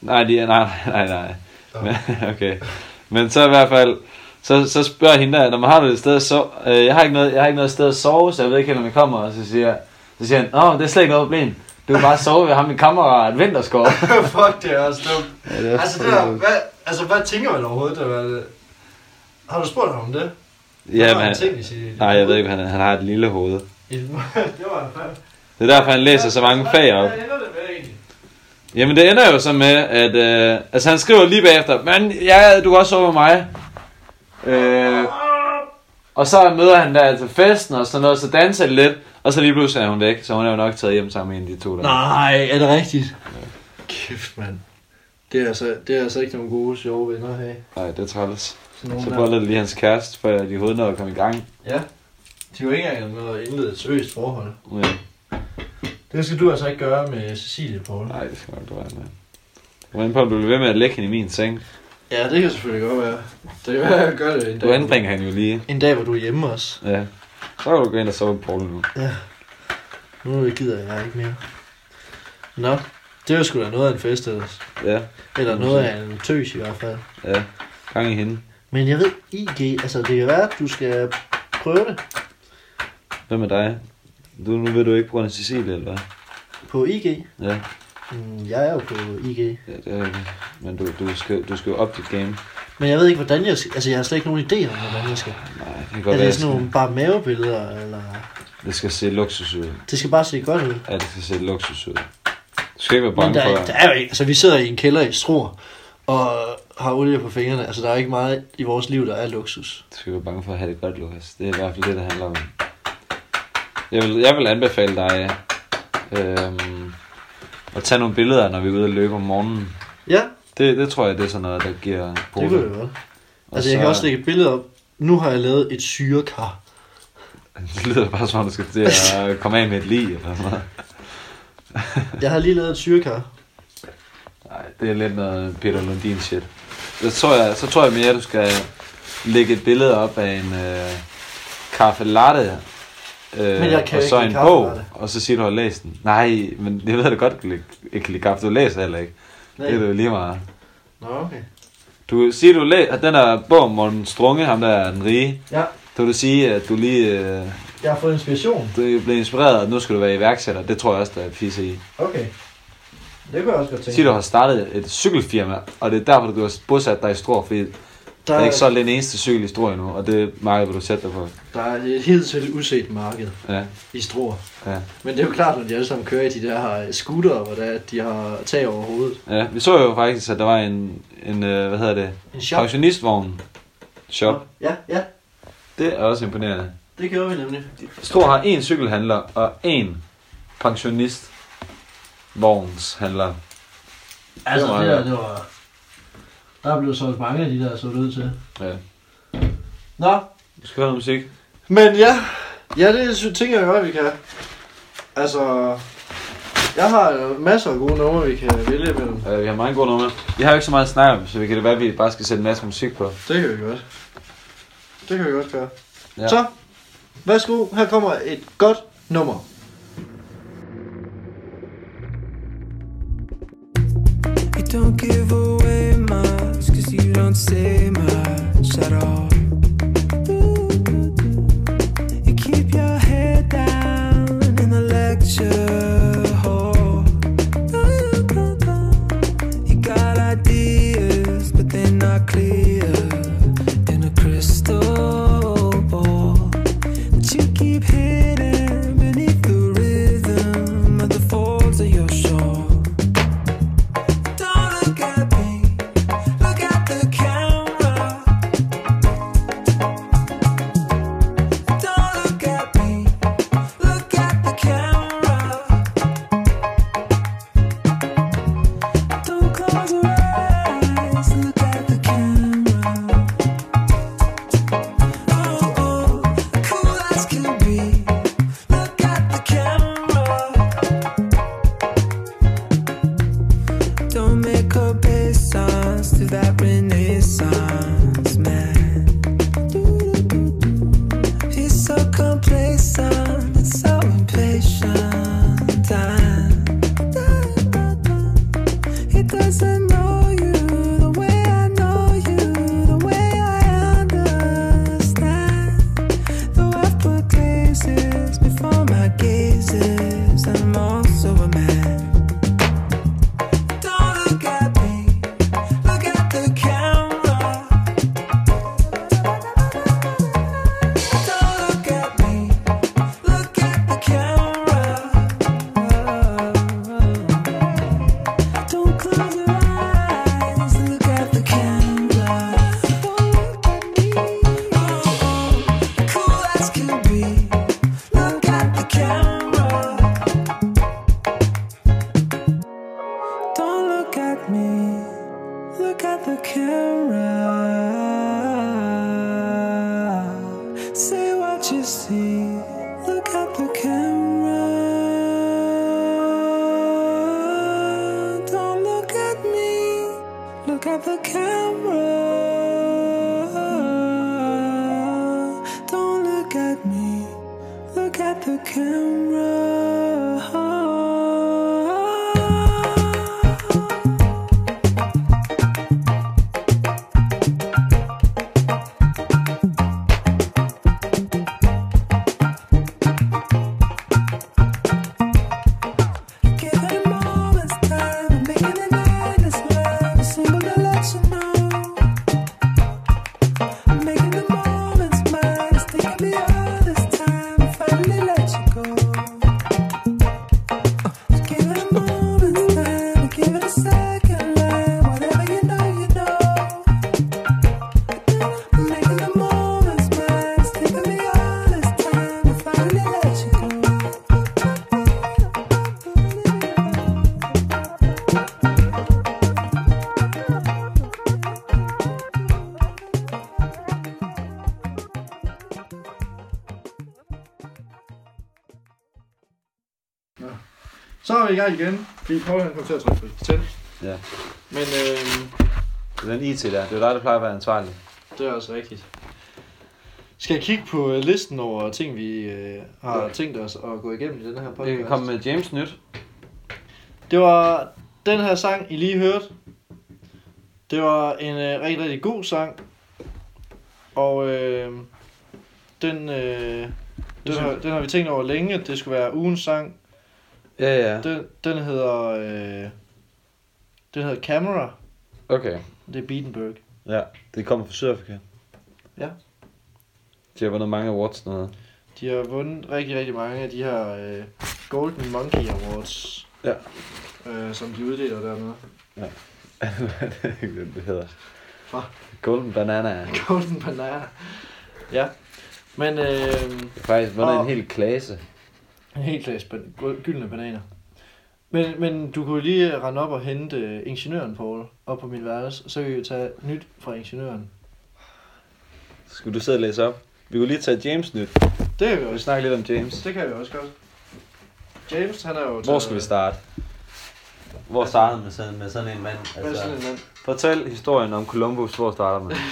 nej, de er, nej, nej, nej. Men, okay. Men så i hvert fald, så, så spørger hende der, når man har du et sted at sove, øh, jeg har ikke noget, jeg har ikke noget sted at sove, så jeg ved ikke om jeg kommer, og så siger, så siger han, åh, det er slet ikke noget problem. Du vil bare sove ved ham i kammerat Vinterskov. Fuck, det er også dumt. ja, det er Altså, så det der, dumt. hvad, altså, hvad tænker man overhovedet? Der har du spurgt ham om det? Ja, men han, i nej, jeg ved ikke, han, han har et lille hoved. det var fandme. Det er derfor, han læser så mange fag op. Det? Jamen, det ender jo så med, at... Øh, altså, han skriver lige bagefter, men ja, du kan også med mig. Øh, og så møder han der til festen og sådan noget, så danser de lidt, og så lige pludselig er hun væk, så hun er jo nok taget hjem sammen med en af de to der. Nej, er det rigtigt? Kæft, mand. Det er, altså, det er altså ikke nogle gode, sjove venner have. Nej, det er træls. Så der. bollede lige hans kæreste, før de overhovedet nåede at komme i gang. Ja. De var ikke engang med at indlede et seriøst forhold. Ja. Det skal du altså ikke gøre med Cecilie, Poul. Nej, det skal du være med. Inde på, om du vil ved med at lægge hende i min seng. Ja, det kan selvfølgelig godt være. Det kan være, at jeg gør det en Du dag. anbringer hende jo lige. En dag, hvor du er hjemme også. Ja. Så kan du gå ind og sove på Paul nu. Ja. Nu gider jeg ikke mere. Nå, det var sgu da noget af en fest ellers. Ja, Eller noget af en tøs i hvert fald. ja. Gang i hende. Men jeg ved, IG, altså det kan være, at du skal prøve det Hvad med dig? Du, nu ved du ikke på grund af Cecilie, eller hvad? på IG. Ja, Mm, Jeg er jo på IG. ja det er, men du, du, skal, du skal jo op dit game. Men jeg ved ikke, hvordan jeg skal... Altså, jeg har slet ikke nogen idé om, hvordan jeg skal. Nej, det kan Er godt være, det sådan nogle bare mavebilleder, eller... det skal se luksus ud. Det skal bare se godt ud. Ja, det skal se luksus ud. Du skal ikke være Men bange der, er, for... der er jo ikke... Altså, vi sidder i en kælder i Struer, og har olie på fingrene. Altså, der er ikke meget i vores liv, der er luksus. Du skal ikke være bange for at have det godt, Lukas. Det er i hvert fald det, det handler om. Jeg vil, jeg vil anbefale dig øhm, at tage nogle billeder, når vi er ude at løbe om morgenen. Ja, Det, det tror jeg, det er sådan noget, der giver det pote. kunne det godt. Altså, jeg kan også lægge et billede op. Nu har jeg lavet et syrekar. Det lyder bare som om, du skal til at komme af med et lig eller sådan noget. Jeg har lige lavet et syrekar. Nej, det er lidt noget Peter Lundin shit. Så tror jeg, så tror jeg mere, at du skal lægge et billede op af en øh, kaffe latte. Øh, Men jeg kan og ikke så lide en bog, og så siger du, at du har læst den. Nej, men jeg ved da godt, at du ikke ikke kan lide kaffe. Du læser heller ikke. Nej. Det er jo lige meget. Nå, okay. Du siger, du læser, at den der bog om Morten Strunge, ham der er den rige. Ja, Så vil du sige, at du lige øh, jeg har fået inspiration. du er blevet inspireret, og nu skal du være iværksætter. Det tror jeg også, der er fisse i. Okay. Det kunne jeg også godt tænke. Sig, du har startet et cykelfirma, og det er derfor, du har bosat dig i Struer, fordi der er ikke solgt en eneste cykel i Struer endnu, og det marked vil du sætte dig på. Der er et hidtil uset marked Ja, i Struer. ja. Men det er jo klart, når de alle sammen kører i de der scooter, hvor der, de har tag over hovedet. ja. Vi så jo faktisk, at der var en, en øh, hvad hedder det, En shop. pensionistvogn shop. Ja, ja. Det er også imponerende. Det gjorde vi nemlig. Struer har en cykelhandler og en pensionistvognshandler. Altså, Det der, det var... Der blev solgt mange af de der så ud til. Ja. Nå, Du skal høre noget musik. men ja. Ja, det sy- tænker jeg godt, vi kan. Altså... Jeg har masser af gode numre, vi kan vælge imellem. Uh, vi har mange gode numre. Vi har jo ikke så meget at snakke om, så vi kan det være, at vi bare skal sætte en masse musik på. Det kan vi godt. Det kan vi godt gøre. Ja. Ja. Så, værsgo. Her kommer et godt nummer. You don't give you don't say much at all. I gang igen. Prøver at komme til at trykke tænd. Ja. Men øh, Det er den IT der. Det er jo dig, der plejer at være ansvarlig. det er også rigtigt. Skal jeg kigge på øh, listen over ting, vi øh, har tænkt os at gå igennem i den her Vi podcast? kan komme med James nyt. Det var den her sang, I lige hørte. Det var en øh, rigtig, rigtig god sang. Og øh, den, øh, den, har, den har vi tænkt over længe. Det skulle være ugens sang. Ja, ja. Den, den hedder... Øh, den hedder Camera. Okay. Det er Beatenberg. Ja, det kommer fra Sydafrika. Ja. De har vundet mange awards og noget. De har vundet rigtig, rigtig mange af de her øh, Golden Monkey Awards. Ja. Øh, som de uddeler dernede. er ikke det, hedder. Hvad? Golden Banana. Golden Banana. Ja. Men øh, Det er faktisk vundet Og- en hel klasse. En helt klasse gyldne bananer. Men, men du kunne lige rende op og hente øh, ingeniøren, Paul, op på mit værelse. Så kan vi jo tage nyt fra ingeniøren. Skulle du sidde og læse op? Vi kunne lige tage James nyt. Det kan vi Vi også. snakke lidt om James. Det kan vi også godt. James, han er jo... Hvor skal vi starte? Hvor startede med sådan, med sådan en mand? Hvad er sådan en mand? fortæl historien om Columbus. Hvor starter man?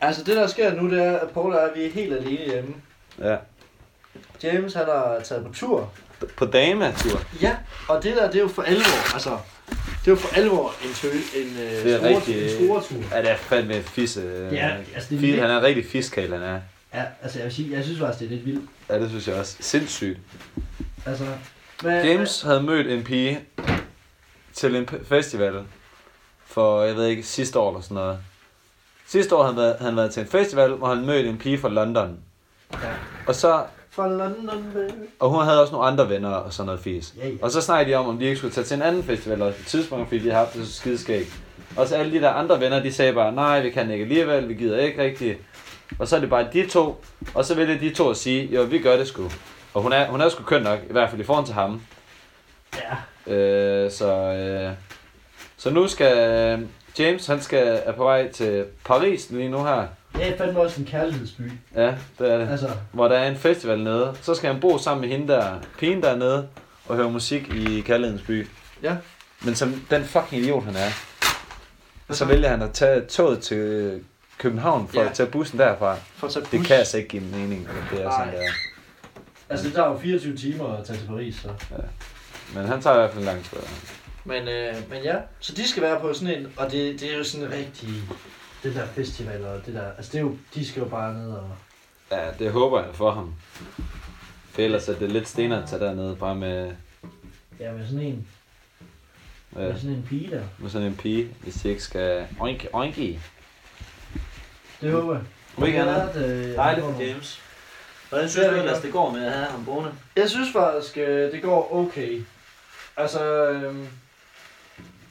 Altså det der sker nu, det er, at Paul og jeg, vi er helt alene hjemme. Ja. James, han har taget på tur. På dame-tur. Ja, og det der, det er jo for alvor, altså... Det er jo for alvor en, tø, en, øh, Det er store, rigtig- en store tur. Ja, det er fandme fisse. Ja, altså, det er Fi- vildt. han er rigtig fiskal, han er. Ja, altså jeg vil sige, jeg synes faktisk, det er lidt vildt. Ja, det synes jeg også. Sindssygt. Altså, hvad, James havde mødt en pige til en festival for, jeg ved ikke, sidste år eller sådan noget. Sidste år havde han været, han været til en festival, hvor han mødte en pige fra London. Ja. Og så, Fra London, og hun havde også nogle andre venner og sådan noget fis. Ja, ja. Og så snakkede de om, om de ikke skulle tage til en anden festival også på et tidspunkt, fordi de havde haft det så skideskægt. Og så alle de der andre venner, de sagde bare, nej, vi kan ikke alligevel, vi gider ikke rigtigt. Og så er det bare de to, og så vælger de to at sige, jo, vi gør det sgu. Og hun er, hun er sgu køn nok, i hvert fald i forhold til ham. Ja. Øh, så, øh, så nu skal øh, James, han skal, er på vej til Paris lige nu her. Det er fandme også en kærlighedsby. Ja, det er det. Altså, Hvor der er en festival nede. Så skal han bo sammen med hende der, pigen dernede, og høre musik i Kærlighedens by. Ja. Men som den fucking idiot han er, så vælger han at tage toget til København for Ja. at tage bussen derfra. for at tage bus. Det kan altså ikke give mening, at det er sådan der. Altså, det tager jo 24 timer at tage til Paris, så. Men han tager i hvert fald langt sted. Men, øh, men ja, så de skal være på sådan en, og det, det er jo sådan en rigtig, det der festival og det der, altså det er jo, de skal jo bare ned og, Ja, det håber jeg for ham. For ellers er det lidt stenere at tage dernede, bare med, ja, med sådan en, øh, med sådan en pige der. med sådan en pige, hvis de ikke skal oinke, oinke. Det håber jeg. Må ikke Det andet? Dejligt for James. Hvordan synes du ellers, det går med at have ham boende? Jeg synes faktisk, øh, det går okay. Altså, øh,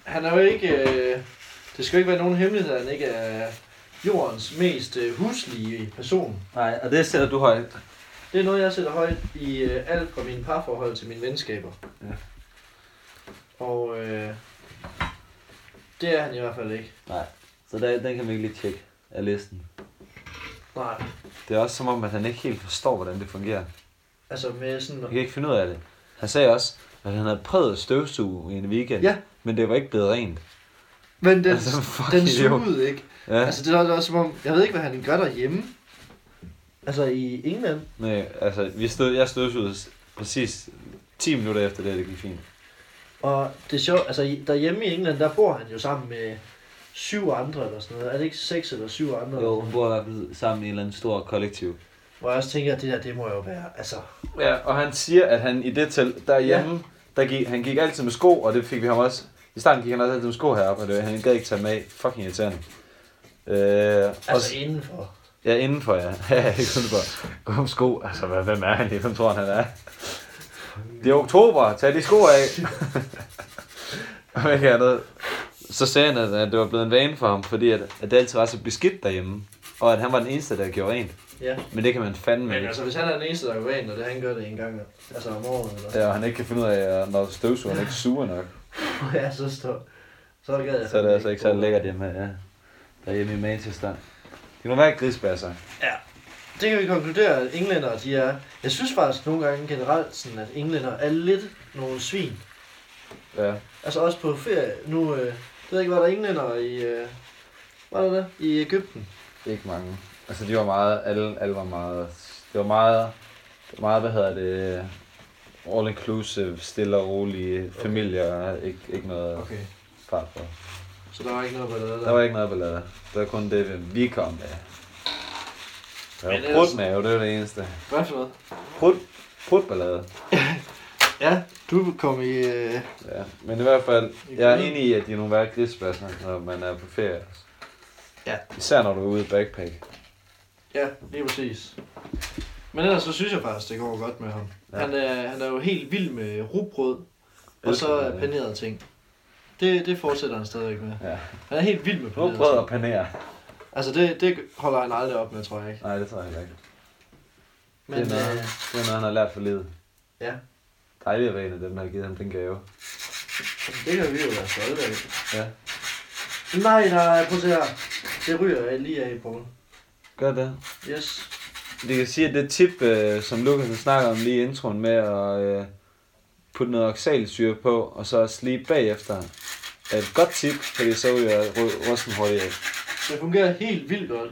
han er jo ikke, øh, det skal jo ikke være nogen hemmelighed, at han ikke er jordens mest øh, huslige person. Nej, og det sætter du højt. Det er noget, jeg sætter højt i øh, alt fra mine parforhold til mine venskaber. Ja. Og øh, det er han i hvert fald ikke. Så der, den kan vi ikke lige tjekke af listen. Nej, Det er også som om, at han ikke helt forstår, hvordan det fungerer. altså med sådan... Han kan ikke finde ud af det. Han sagde også, at han havde prøvet at støvsuge i en weekend, Ja. men det var ikke blevet rent. Men den, Altså, den sugede ikke. Ja. Altså det er også som om, jeg ved ikke, hvad han gør derhjemme. Altså i England? Nej, altså, vi stod, jeg støvsugede s- præcis 10 minutter efter det, det gik fint. Og det er sjovt, altså derhjemme i England, der bor han jo sammen med syv andre eller sådan noget. Er det ikke seks eller syv andre? Jo, hun bor i hvert fald sammen i en eller anden stor kollektiv. Hvor jeg også tænker, at det der, det må jo være, altså... Ja, og han siger, at han i det telt derhjemme, ja. der gik, han gik altid med sko, og det fik vi ham også. I starten gik han også altid med sko heroppe, og det, han gad ikke tage dem af. Fucking irriterende. Øh, Altså indenfor. ja, indenfor, ja. ja, ikke udenfor. Gå om sko. Altså, hvad, hvem er han lige? Hvem tror han, han er? Det er oktober. Tag de sko af. og ikke andet. Så sagde han, at, at det var blevet en vane for ham, fordi at, at det altid var så beskidt derhjemme. Og at han var den eneste, der gjorde rent. Ja. Men det kan man fandme Men ikke. altså, hvis han er den eneste, der går rent, og det han gør det en gang, altså om året, eller Ja, og han ikke kan finde ud af, når støvsugeren ikke suger nok. Ja, så står... Så gad jeg Så er det altså ikke så lækkert hjemme, ja. Derhjemme i Manchester. Det må være grisbasser. Det kan vi konkludere, at englænder, de er... Jeg synes faktisk nogle gange generelt, sådan, at englænder er lidt nogle svin. Ja. Altså også på ferie. Nu, øh, det ved jeg ikke, var der englænder i... Øh, var der det? I Ægypten? Ikke mange. Altså, de var meget, alle, alle var meget, det var meget, det var meget, hvad hedder det, all inclusive, stille og rolige familier, ikke, ikke noget Okay. fart for. Så der var ikke noget det der. Der var ikke noget ballade. Det var kun det, vi kom med. Der var ellers- prutmave, det var det eneste. Hvad for noget? Prut, prutballade. Ja, du kom i... Øh, Ja, men i hvert fald, jeg er enig i, at de er nogle værre grisbasser, når man er på ferie. Ja. Især når du er ude i backpack. ja, lige præcis. Men ellers så synes jeg faktisk, det går godt med ham. Ja. Han, er, han er jo helt vild med rugbrød, og så ja. panerede ting. Det, det fortsætter han stadigvæk med. Ja. Han er helt vild med panerede Rugbrød og paner. Altså det, det holder han aldrig op med, tror jeg ikke. Nej, det tror jeg ikke. Men det, er noget, øh, det er noget, han har lært for livet. ja, Dejligt at være en af dem, der har givet ham den gave. det kan vi jo være stolte af. Ja. Nej, nej, prøv at se her. Det ryger jeg lige af i bogen. Gør det. Yes. Vi kan sige, at det tip, øh, som Lukas snakker om lige i introen med at øh, putte noget oxalsyre på, og så slibe bagefter, er et godt tip, fordi så ryger ru- rusten hurtigt af. Det fungerer helt vildt godt.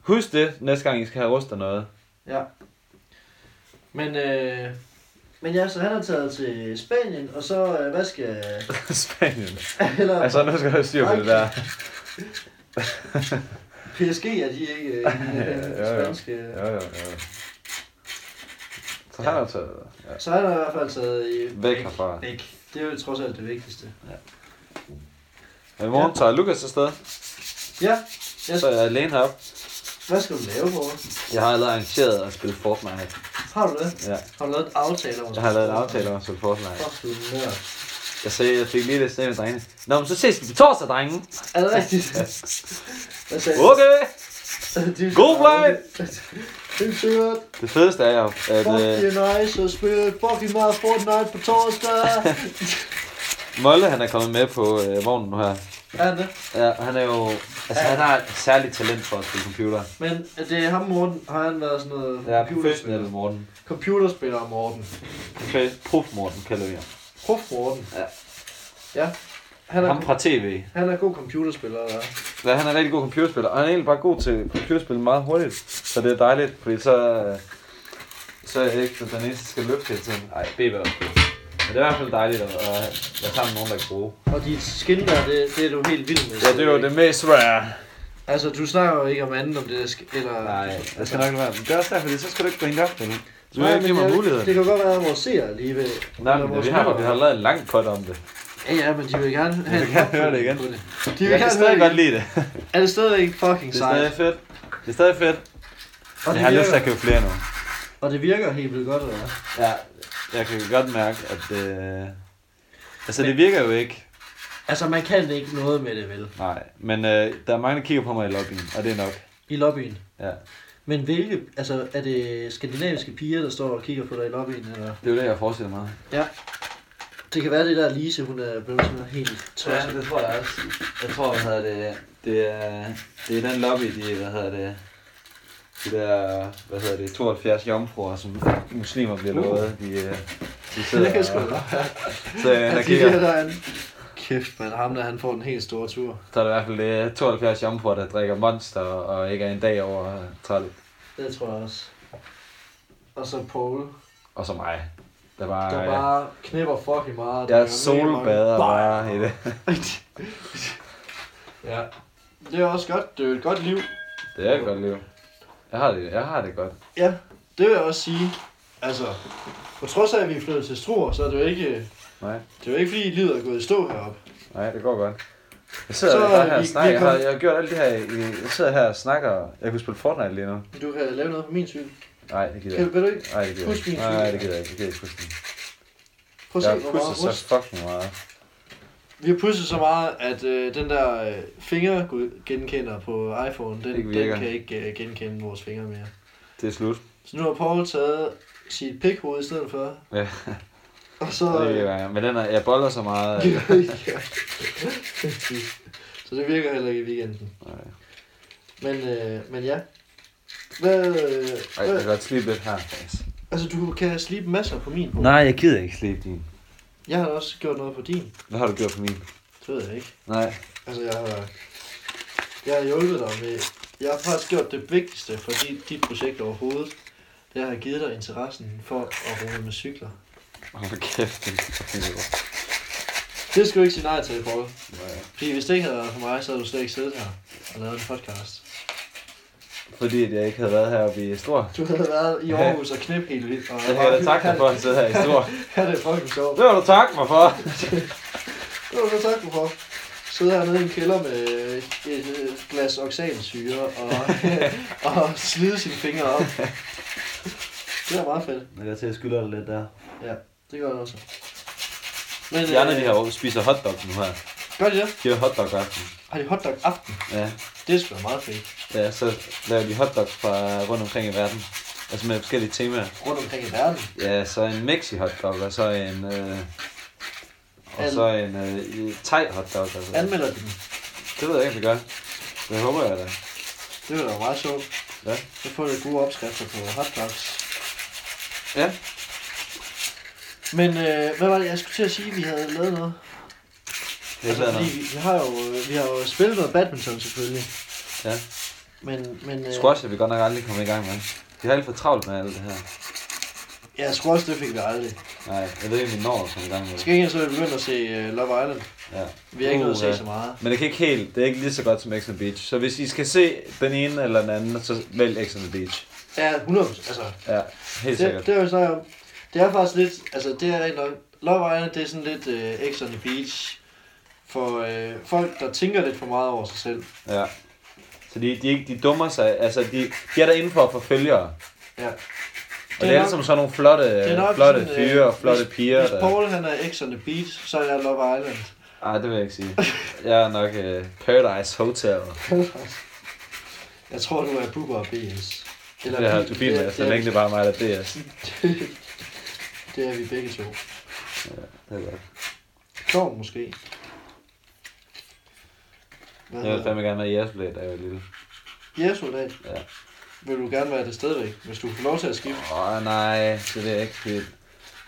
Husk det, næste gang I skal have rust af noget. Ja. Men, øh, men ja, så han er taget til Spanien, og så, øh, hvad skal... Spanien. Eller Altså, nu skal jeg styr på det der. PSG er de ikke øh, i Ja, ja. spanske... Jo, jo, jo. Så han har taget ja, Så han er i hvert fald taget i... væk herfra. Væk. Det er jo trods alt det vigtigste. Men i morgen tager Lukas afsted, Ja, så er jeg alene heroppe. hvad skal du lave på? Jeg har allerede arrangeret at spille Fortnite. Har du det? Ja, Har du lavet en aftale om at jeg har lavet en aftale om at spille Fortnite. Fuck, du er nørd. Jeg sagde, jeg fik lige det sted med drengene. Nå, men så ses vi på torsdag, drenge. Er det rigtigt? Hvad sagde du? Okay. God play! Det er. Det fedeste er jo, at Fuck, øh, det nice at spille fucking meget Fortnite på torsdag. Molle han er kommet med på øh, vognen nu her. er det? Ja, han er jo... Altså, han har et særligt talent for at spille computer. Men det er ham, Morten. Har han været sådan noget Ja, professionel Morten. Computerspiller Morten. Okay, prof Morten kalder vi ham. Prof Morten. Ja. Ja. Han er, Ham fra tv. han er god computerspiller, eller? Ja, han er en rigtig god computerspiller, og han er egentlig bare god til computerspil meget hurtigt. Så det er dejligt, fordi så, øh, så er jeg ikke den eneste, der skal løfte hele tiden. Ej, BB er også. Men det er i hvert fald dejligt at, at være sammen med nogen, der er gode. Og dit skin der, det, det er du helt vild med. Ja, det er jo det mest rare. Altså, du snakker jo ikke om andet om det der sk- eller... Nej, jeg skal nok lade være. Men det er også derfor, fordi så skal du ikke grine op til nu. Du Nej, vil ikke give men mig jeg- muligheden. Det kan godt være, at vores seere lige vil... Nej, men vores vi har, vi har lavet en lang pot om det. Ja, ja, men de vil gerne have vil gerne høre det igen. det. De vil Jeg kan gerne stadig høre godt det. lide det. Er det stadig fucking Det er stadig sejt? fedt. Det er stadig fedt. Og Jeg det, har lyst til at købe flere nu. og det virker helt vildt godt, eller? Ja, jeg kan godt mærke, at øh... Altså, det virker jo ikke. Altså, man kan ikke noget med det, vel? Nej, men øh, der er mange, der kigger på mig i lobbyen, og det er nok. I lobbyen. Ja, Men hvilke... Altså, er det skandinaviske piger, der står og kigger på dig i lobbyen, eller? det er jo det, jeg forestiller mig. Det kan være det der Lise, hun er blevet sådan helt tosset. det tror jeg også. Jeg tror, hvad hedder det, det er, det er den lobby, de, hvad hedder det, de der, hvad hedder det, 72 jomfruer, som muslimer bliver Uh. lovet, de, øh, de sidder Det kan sgu og, så, øh, der Ja, de der kigger. Kæft, man. Ham der, han får den helt store tur. så er der i hvert fald det er 72 jomfruer, der drikker monster og ikke er en dag over 30. Det tror jeg også. Og så Paul, Og så mig. Der var... der bare knipper fucking meget. jeg Der er solbader bare i det. Ja. Det er også godt. Det er et godt liv. Det er et godt liv. Jeg har det, jeg har det godt. Ja, det vil jeg også sige. Altså, på trods af, at vi er flyttet til Struer, så er det jo ikke, Nej, det er jo ikke fordi livet er gået i stå heroppe. nej, det går godt. Jeg sidder Så, så, bare her og snakker. vi Jeg har, jeg har gjort alt det her. Jeg sidder her og snakker. Jeg kunne spille Fortnite lige nu. Du kan lave noget på min cykel. Nej, det gider Kan, jeg ikke. du ikke? Nej, det gider jeg ikke. Nej, det gider jeg ikke. Jeg gider ikke. Prøv at se, hvor meget pusset rust. så fucking meget. Vi har pusset så meget, at øh, den der øh, fingergenkender på iPhone, den, den kan ikke øh, genkende vores fingre mere. Det er slut. Så nu har Paul taget sit pikhoved i stedet for. Ja. Og så... Det virker jeg. Men den er, jeg boller så meget. at- ja. så det virker heller ikke i weekenden. Nej. Men, øh, men ja. Hvad, øh, Ej, jeg kan godt slippe lidt her. faktisk. altså, du kan slibe masser på min hoved. Nej, jeg gider ikke slippe din. Jeg har også gjort noget på din. Hvad har du gjort for min? Det ved jeg ikke. Nej. Altså, jeg har, jeg har hjulpet dig med... Jeg har faktisk gjort det vigtigste for dit, dit projekt overhovedet. Det har givet dig interessen for at rulle med cykler. Hold kæft, det er. Det skal du ikke sige nej til, Paul. Nej. Fordi hvis det ikke havde været for mig, så havde du slet ikke siddet her og lavet en podcast. Fordi at jeg ikke havde været heroppe i Stor. Du havde været i Aarhus og knip helt vildt. Og jeg da tak dig for at sidde her i Stor. Ja, det er fucking sjovt. Det var du tak mig for. Det var du tak for. Sidde hernede i en kælder med et øh, glas oxalsyre og, og slide sine fingre op. Det er meget fedt. Jeg kan til at skylde dig lidt der. Ja, det gør det også. Men, De andre, de her spiser hotdog nu her. Gør de det? De har hotdog aften. Har de hotdog aften? Ja. Det er sgu da meget fedt. ja, så laver de hotdogs fra rundt omkring i verden. Altså med forskellige temaer. Rundt omkring i verden. Ja, så en Mexi hotdog, og så en... Øh, og An- så en øh, thai hotdog. Altså. Anmelder de dem. Det ved jeg ikke, om det gør. Det håber jeg da. Det er da meget sjovt. Ja. Så får du gode opskrifter på hotdogs. Ja. Men øh, hvad var det, jeg skulle til at sige, vi havde lavet noget? Det er Altså, fordi vi, vi, har jo, vi har jo spillet noget badminton selvfølgelig. Ja. Men, men øh, Squash er vi godt nok aldrig kommet i gang med. De har alt for travlt med alt det her. ja, squash, det fik vi aldrig. Nej, jeg ved ikke, om vi når komme i gang med det. Skal ikke så er vi begyndt at se uh, Love Island. Ja. Vi har ikke nået at se Uha. så meget. Men det kan ikke helt, det er ikke lige så godt som X on Beach. Så hvis I skal se den ene eller den anden, så vælg X on the Beach. Ja, 100 altså, Ja, helt det, sikkert. det er jo om. Det er faktisk lidt, altså det er rent nok, Love Island, det er sådan lidt uh, X on the Beach. For øh, folk, der tænker lidt for meget over sig selv. Ja. Så de, de, ikke- de dummer sig, altså de, de er der inden for at få følgere. Ja. Og det er, nok- ligesom sådan nogle flotte, flotte sådan, øh, fyre og flotte hvis, piger. Hvis Der... Paul han er X on the Beach, så er jeg Love Island. Ej, det vil jeg ikke sige. Jeg er nok uh, Paradise Hotel. Jeg tror, du er Bubber og BS. Eller det har du fint med, så længe det bare er mig, der er DS. det er vi begge to. Det er godt. Klovn måske. Hvad Jeg vil fandme gerne være jægersoldat, da jeg var lille. Ja, soldat. Ja. Vil du gerne være det stadigvæk, hvis du får lov til at skifte? Åh, oh, nej, det er ikke fedt.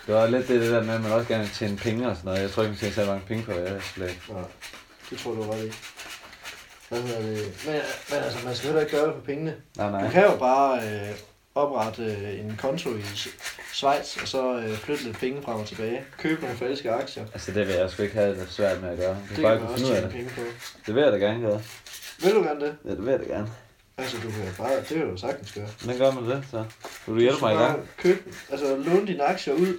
Det var lidt det, det der med, at man også gerne vil tjene penge og sådan noget. Jeg tror ikke, man tjener så mange penge på jægersoldat. Nej, det tror du ret i. Hvad hedder det? Men, men altså, man skal heller ikke gøre det for pengene. Nej, nej. Du kan jo bare øh, oprette øh, en konto i Schweiz, og så øh, flytte lidt penge frem og tilbage. Købe nogle falske aktier. Altså, det vil jeg sgu ikke have det svært med at gøre. Det Det kan bare man kunne også tjene penge på. Det vil jeg da gerne gøre. Vil du gerne det? Ja, det vil jeg da gerne. Altså, du kan bare, det vil du sagtens gøre. Hvordan gør man det, så? Vil du hjælpe mig i gang? Køb, altså låne dine aktier ud.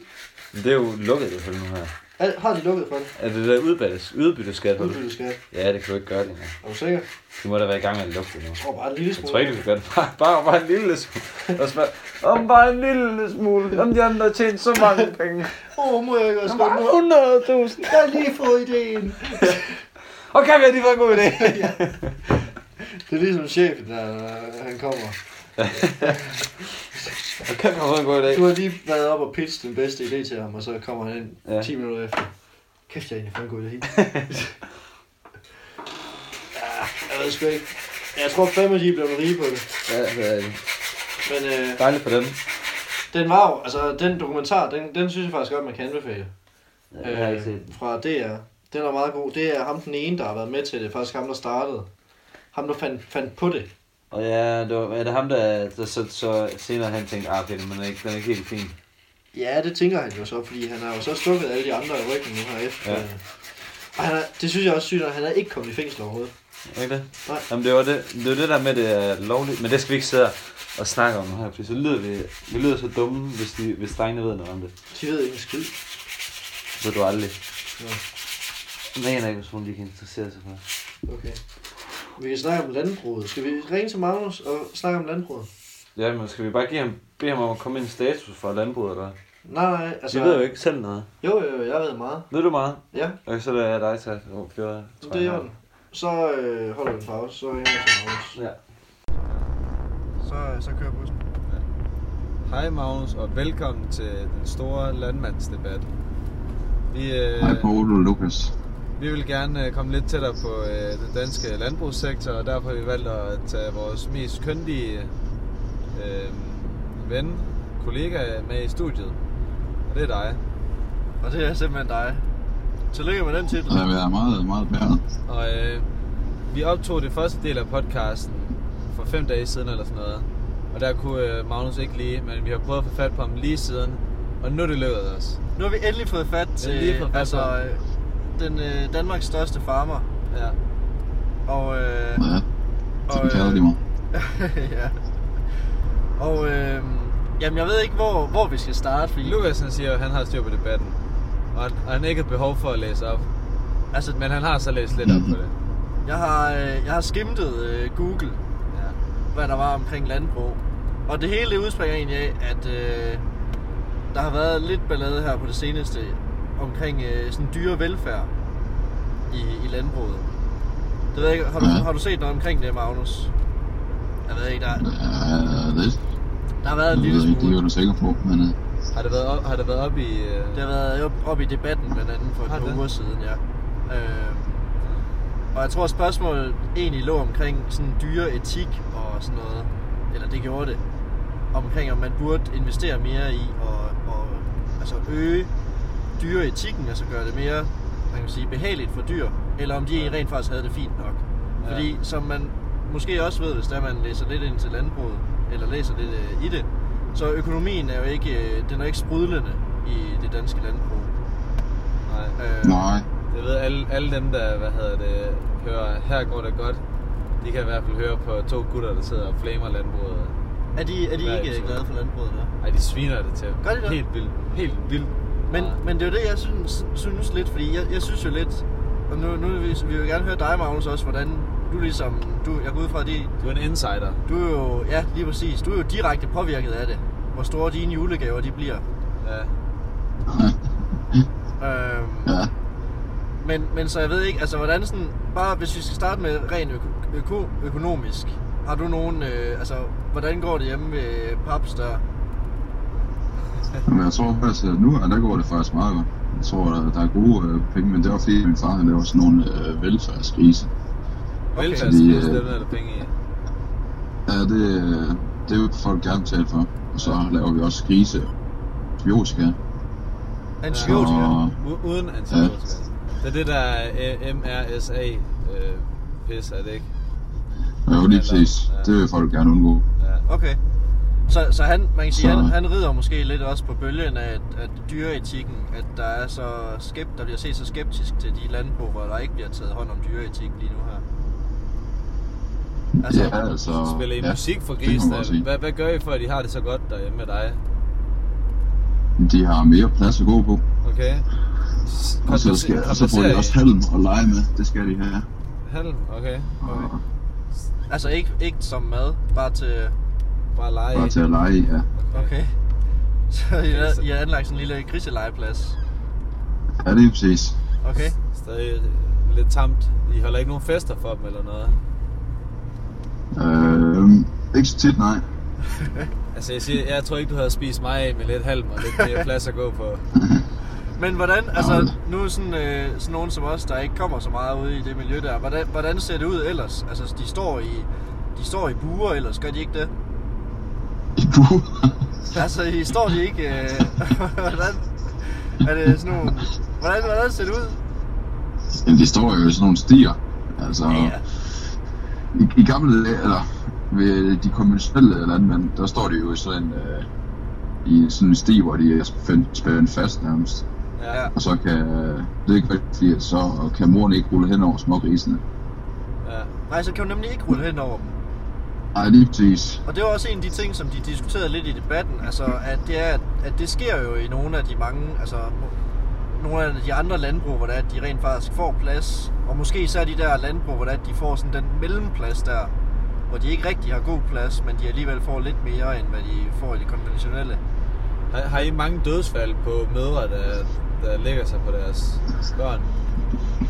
Men det er jo lukket det nu her. Al- Har de lukket for det? Er det der udbyttes, udbytteskat? Udbytteskat. Ja, det kan du ikke gøre længere. Er du sikker? Du må da være i gang med at lukke det nu. Jeg tror bare en lille Jeg smule. tror ikke, du kan gøre det. Bare, bare, bare en lille smule. Og spørg, om bare en lille smule. Om de andre har tjent så mange penge. Åh, oh, må jeg ikke også godt nu? 100.000. Jeg har lige fået ideen. Okay, vi har lige fået en god idé. Det er ligesom chefen, der han kommer. Vi har fået en god idé. Du har lige været op og pitche den bedste idé til ham, og så kommer han ind Ja. 10 minutter efter. Kæft, jeg har egentlig fået en god idé. ja, jeg ved sgu ikke. Jeg tror fandme, de er blevet rige på det. Ja, det er det. Men øh, Dejligt for dem. den var jo, altså den dokumentar, den, den synes jeg faktisk godt, man kan anbefale. Ja, det har jeg ikke set. Fra DR. Den er meget god. Det er ham den ene, der har været med til det. Faktisk ham, der startede. Ham, der fandt, fandt på det. Og ja, det var, er det ham, der, der så, så senere han tænkte, ah, okay, men er ikke, den er ikke helt fin. Ja, det tænker han jo så, fordi han har jo så stukket alle de andre i ryggen nu her efter. Ja. Og han er, det synes jeg også er sygt, at han er ikke kommet i fængsel overhovedet. Er Ikke det? Nej. Jamen, det var det, det, var det der med, det er lovligt, men det skal vi ikke sidde og snakke om nu her, for så lyder vi, vi lyder så dumme, hvis, de, hvis drengene ved noget om det. De ved ikke en skid. Det ved du aldrig. Ja. Men jeg ikke, hvis hun lige kan interessere sig for. Okay. Vi kan snakke om landbruget. Skal vi ringe til Magnus og snakke om landbruget? Ja, men skal vi bare give ham, bede ham om at komme ind i status for landbruget, eller? Nej, nej, altså... Jeg ved jo ikke selv noget. Jo, jo, jeg ved meget. Ved du meget? Ja, Okay, så lader jeg dig tage over fjordet. det er orden. Så øh, holder vi en pause, så ringer vi til Magnus. Ja. Så, så kører bussen. Hej Magnus, og velkommen til den store landmandsdebat. Vi, øh, Hej Paul og Lukas. Vi vil gerne øh, komme lidt tættere på øh, den danske landbrugssektor, og derfor har vi valgt at tage vores mest køndige øh, ven, kollega med i studiet. Og det er dig. Og det er simpelthen dig. Tillykke med den titel. Og jeg er meget, meget bæret. Og øh, vi optog det første del af podcasten for fem dage siden eller sådan noget. Og der kunne øh, Magnus ikke lige, men vi har prøvet at få fat på ham lige siden. Og nu er det lykkedes os. Nu har vi endelig fået fat til lige fået fat altså, på ham. Øh, den øh, Danmarks største farmer. Ja. Og, øh, Ja, sådan og, kalder de mig. ja. Og øh, jamen, jeg ved ikke, hvor, hvor vi skal starte, fordi Lukas han siger, at han har styr på debatten. Og han, og han ikke har behov for at læse op. altså, Men han har så læst lidt op på det. jeg har, øh, jeg har skimtet øh, Google, Ja. hvad der var omkring landbrug. Og det hele det udspringer egentlig af, at øh, der har været lidt ballade her på det seneste omkring øh, sådan dyre velfærd i, i landbruget. Det ved jeg ikke, har du, har du set noget omkring det, Magnus? Jeg ved ikke, der, Ja, det, der har været en lille ikke, det er smule. jeg du sikker på, men øh, Har det været op, har det været op i... Øh... Det har været op, op i debatten blandt andet for et Har par det? uger siden, ja. Øh, og jeg tror, spørgsmålet egentlig lå omkring sådan dyre etik og sådan noget. Eller det gjorde det. Omkring, om man burde investere mere i og, og altså øge dyreetikken, altså gøre det mere man kan sige, behageligt for dyr. Eller om de rent faktisk havde det fint nok. Ja. Fordi som man måske også ved, hvis der man læser lidt ind til landbruget, eller læser lidt øh, i det, så økonomien er jo ikke, øh, den er ikke sprudlende i det danske landbrug. Nej. Øh, nej. Det ved alle, alle dem, der hvad hedder det, hører, her går det godt. De kan i hvert fald høre på to gutter, der sidder og flamer landbruget. Er de, er de ikke episode. glade for landbruget der? Ej, de sviner det til. Gør de det? Helt vildt. Helt vildt. Men, men det er jo det, jeg synes, synes lidt, fordi jeg, jeg synes jo lidt, og nu, nu vil vi, vi vil gerne høre dig, Magnus, også, hvordan du ligesom, du, jeg går ud fra, at de, Du er en insider. du er jo, ja, lige præcis, du er jo direkte påvirket af det, hvor store dine julegaver de bliver. Ja. Øhm, Ja, men, men så jeg ved ikke, altså hvordan sådan, bare hvis vi skal starte med rent øko, øko, økonomisk, har du nogen, øh, altså hvordan går det hjemme ved Paps der? Men jeg tror faktisk, at nu der går det faktisk meget godt. Jeg tror, der, der er gode øh, penge, men det var fordi min far, han laver sådan nogle øh, velfærdsgrise. Okay. Velfærdsgris, Fordi, øh, dem er der penge i. Ja, det, øh, det vil folk gerne betale for. Og så laver vi også grise antibiotika. Antibiotika? U- uden antibiotika. Det er det, der er øh, MRSA øh, pis, er det ikke? ja, lige præcis. Ja. Det vil folk gerne undgå. Ja. Okay. Så, så han, man kan sige, Så- han, han rider måske lidt også på bølgen af, at, at dyreetikken, at der er så skept, der bliver set så skeptisk til de landbrug, hvor der ikke bliver taget hånd om dyreetik lige nu her. Altså, ja, altså... Spiller I ja, musik for grisene? Hvad, hvad gør I for, at de har det så godt derhjemme med dig? De har mere plads at gå på. Okay. Og så, skal, og så får de også halm og lege med. Det skal de have. Halm? Okay. okay. Og altså ikke, ikke som mad, bare til... Bare lege. bare til at lege i, ja. Okay. Så I, har- I har anlagt sådan en lille griselegeplads. Ja, det er præcis. Okay. Stadig lidt tamt. I holder ikke nogen fester for dem eller noget? Øh, ikke så tit, nej. Altså jeg, siger, jeg tror ikke, du havde spist mig af med lidt halm og lidt mere plads at gå på. Men hvordan, altså nu sådan, øh, sådan nogen som os, der ikke kommer så meget ud i det miljø der, hvordan, hvordan ser det ud ellers? Altså de står i, de står i buer ellers, gør de ikke det? I bu. Altså, I står de ikke... Øh, hvordan... Er det sådan nogle... Hvordan, hvordan ser det ud? Jamen, de står jo i sådan nogle stier. Altså, Ja, ja. i, i gamle dage, eller ved de konventionelle landmænd, der står de jo i sådan en, øh, i sådan en sti, hvor de er spændt, fast nærmest. Ja. Og så kan, det er ikke rigtigt, så kan moren ikke rulle hen over smågrisene. Ja. Nej, så kan du nemlig ikke rulle hen over dem. Ej, lige præcis. Og det var også en af de ting, som de diskuterede lidt i debatten, altså at det er, at det sker jo i nogle af de mange, altså nogle af de andre landbrug, hvor det er, at de rent faktisk får plads, og måske så er de der landbrug, hvor det er, at de får sådan den mellemplads der, hvor de ikke rigtig har god plads, men de alligevel får lidt mere, end hvad de får i det konventionelle. Har, har I mange dødsfald på mødre, der, der lægger sig på deres børn?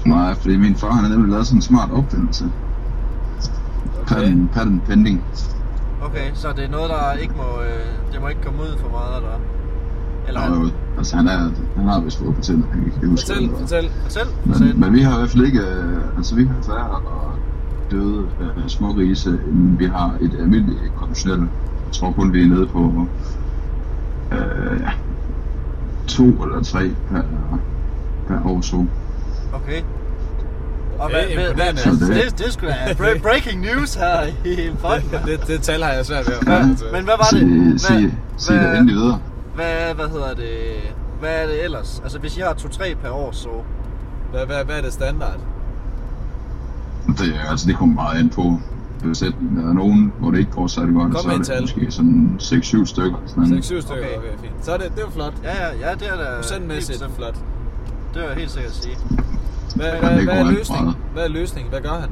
Nej, fordi min far han har nemlig lavet sådan en smart opfindelse. Okay. Patent, patent pending. Okay, så det er noget, der ikke må, øh, det må ikke komme ud for meget, eller? Eller jo, altså han, er, han har vist fået patent, jeg kan ikke huske, Fortæl, det fortæl. fortæl, fortæl. Men, men vi har i hvert fald ikke, øh, altså vi har færre og døde øh, smågrise, end vi har et almindeligt konventionelt. Jeg tror kun, vi er nede på øh, ja, to eller tre per, per år så. Okay. Og hvad, hvad, hvad, hvad, det, det skulle bra- breaking news her i podden. det, det tal har jeg svært ved at til. Men hvad var det? Sig, Hvad, sig, sig det hvad, endelig videre. hvad, hvad hedder det? Hvad er det ellers? Altså hvis I har 2-3 per år, så... Hvad, hvad, hvad er det standard? Det, er- altså, det kommer meget an på besætningen. Der er nogen, hvor det ikke går særlig godt, Kom og så er et det tal. måske sådan 6-7 stykker. Sådan 6-7 stykker, Okay. okay. fint. Så er det, det er flot. Ja, ja, ja, det er da... Procentmæssigt flot. Det vil jeg helt sikkert sige. Hvad, hvad, hvad går er løsningen? Hvad er løsningen? Hvad gør han?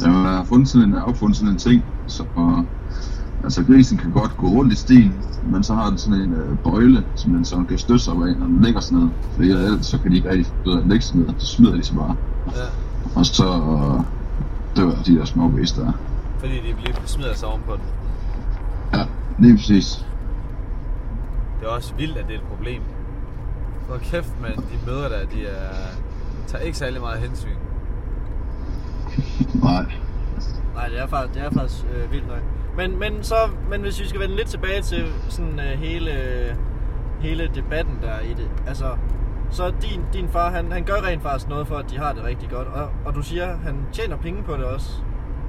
Jamen, der er fundet sådan en, opfundet sådan en ting, så altså grisen kan godt gå rundt i stien, men så har den sådan en øh, bøjle, som den så kan støtte sig op af, når den ligger sådan ned. Fordi ellers så kan de ikke rigtig lægge sig ned, så smider de sig bare. Ja. Og så øh, dør de der små grise der. Fordi de lige smider sig ovenpå den. Ja, lige præcis. Det er også vildt, at det er et problem. For kæft, mand, de møder der, de er, tager ikke særlig meget hensyn. Nej. Nej, det er faktisk, det er faktisk øh, vildt nok. Men, men, så, men hvis vi skal vende lidt tilbage til sådan øh, hele, hele debatten der i det. Altså, så din, din far, han, han gør rent faktisk noget for, at de har det rigtig godt. Og, og du siger, han tjener penge på det også.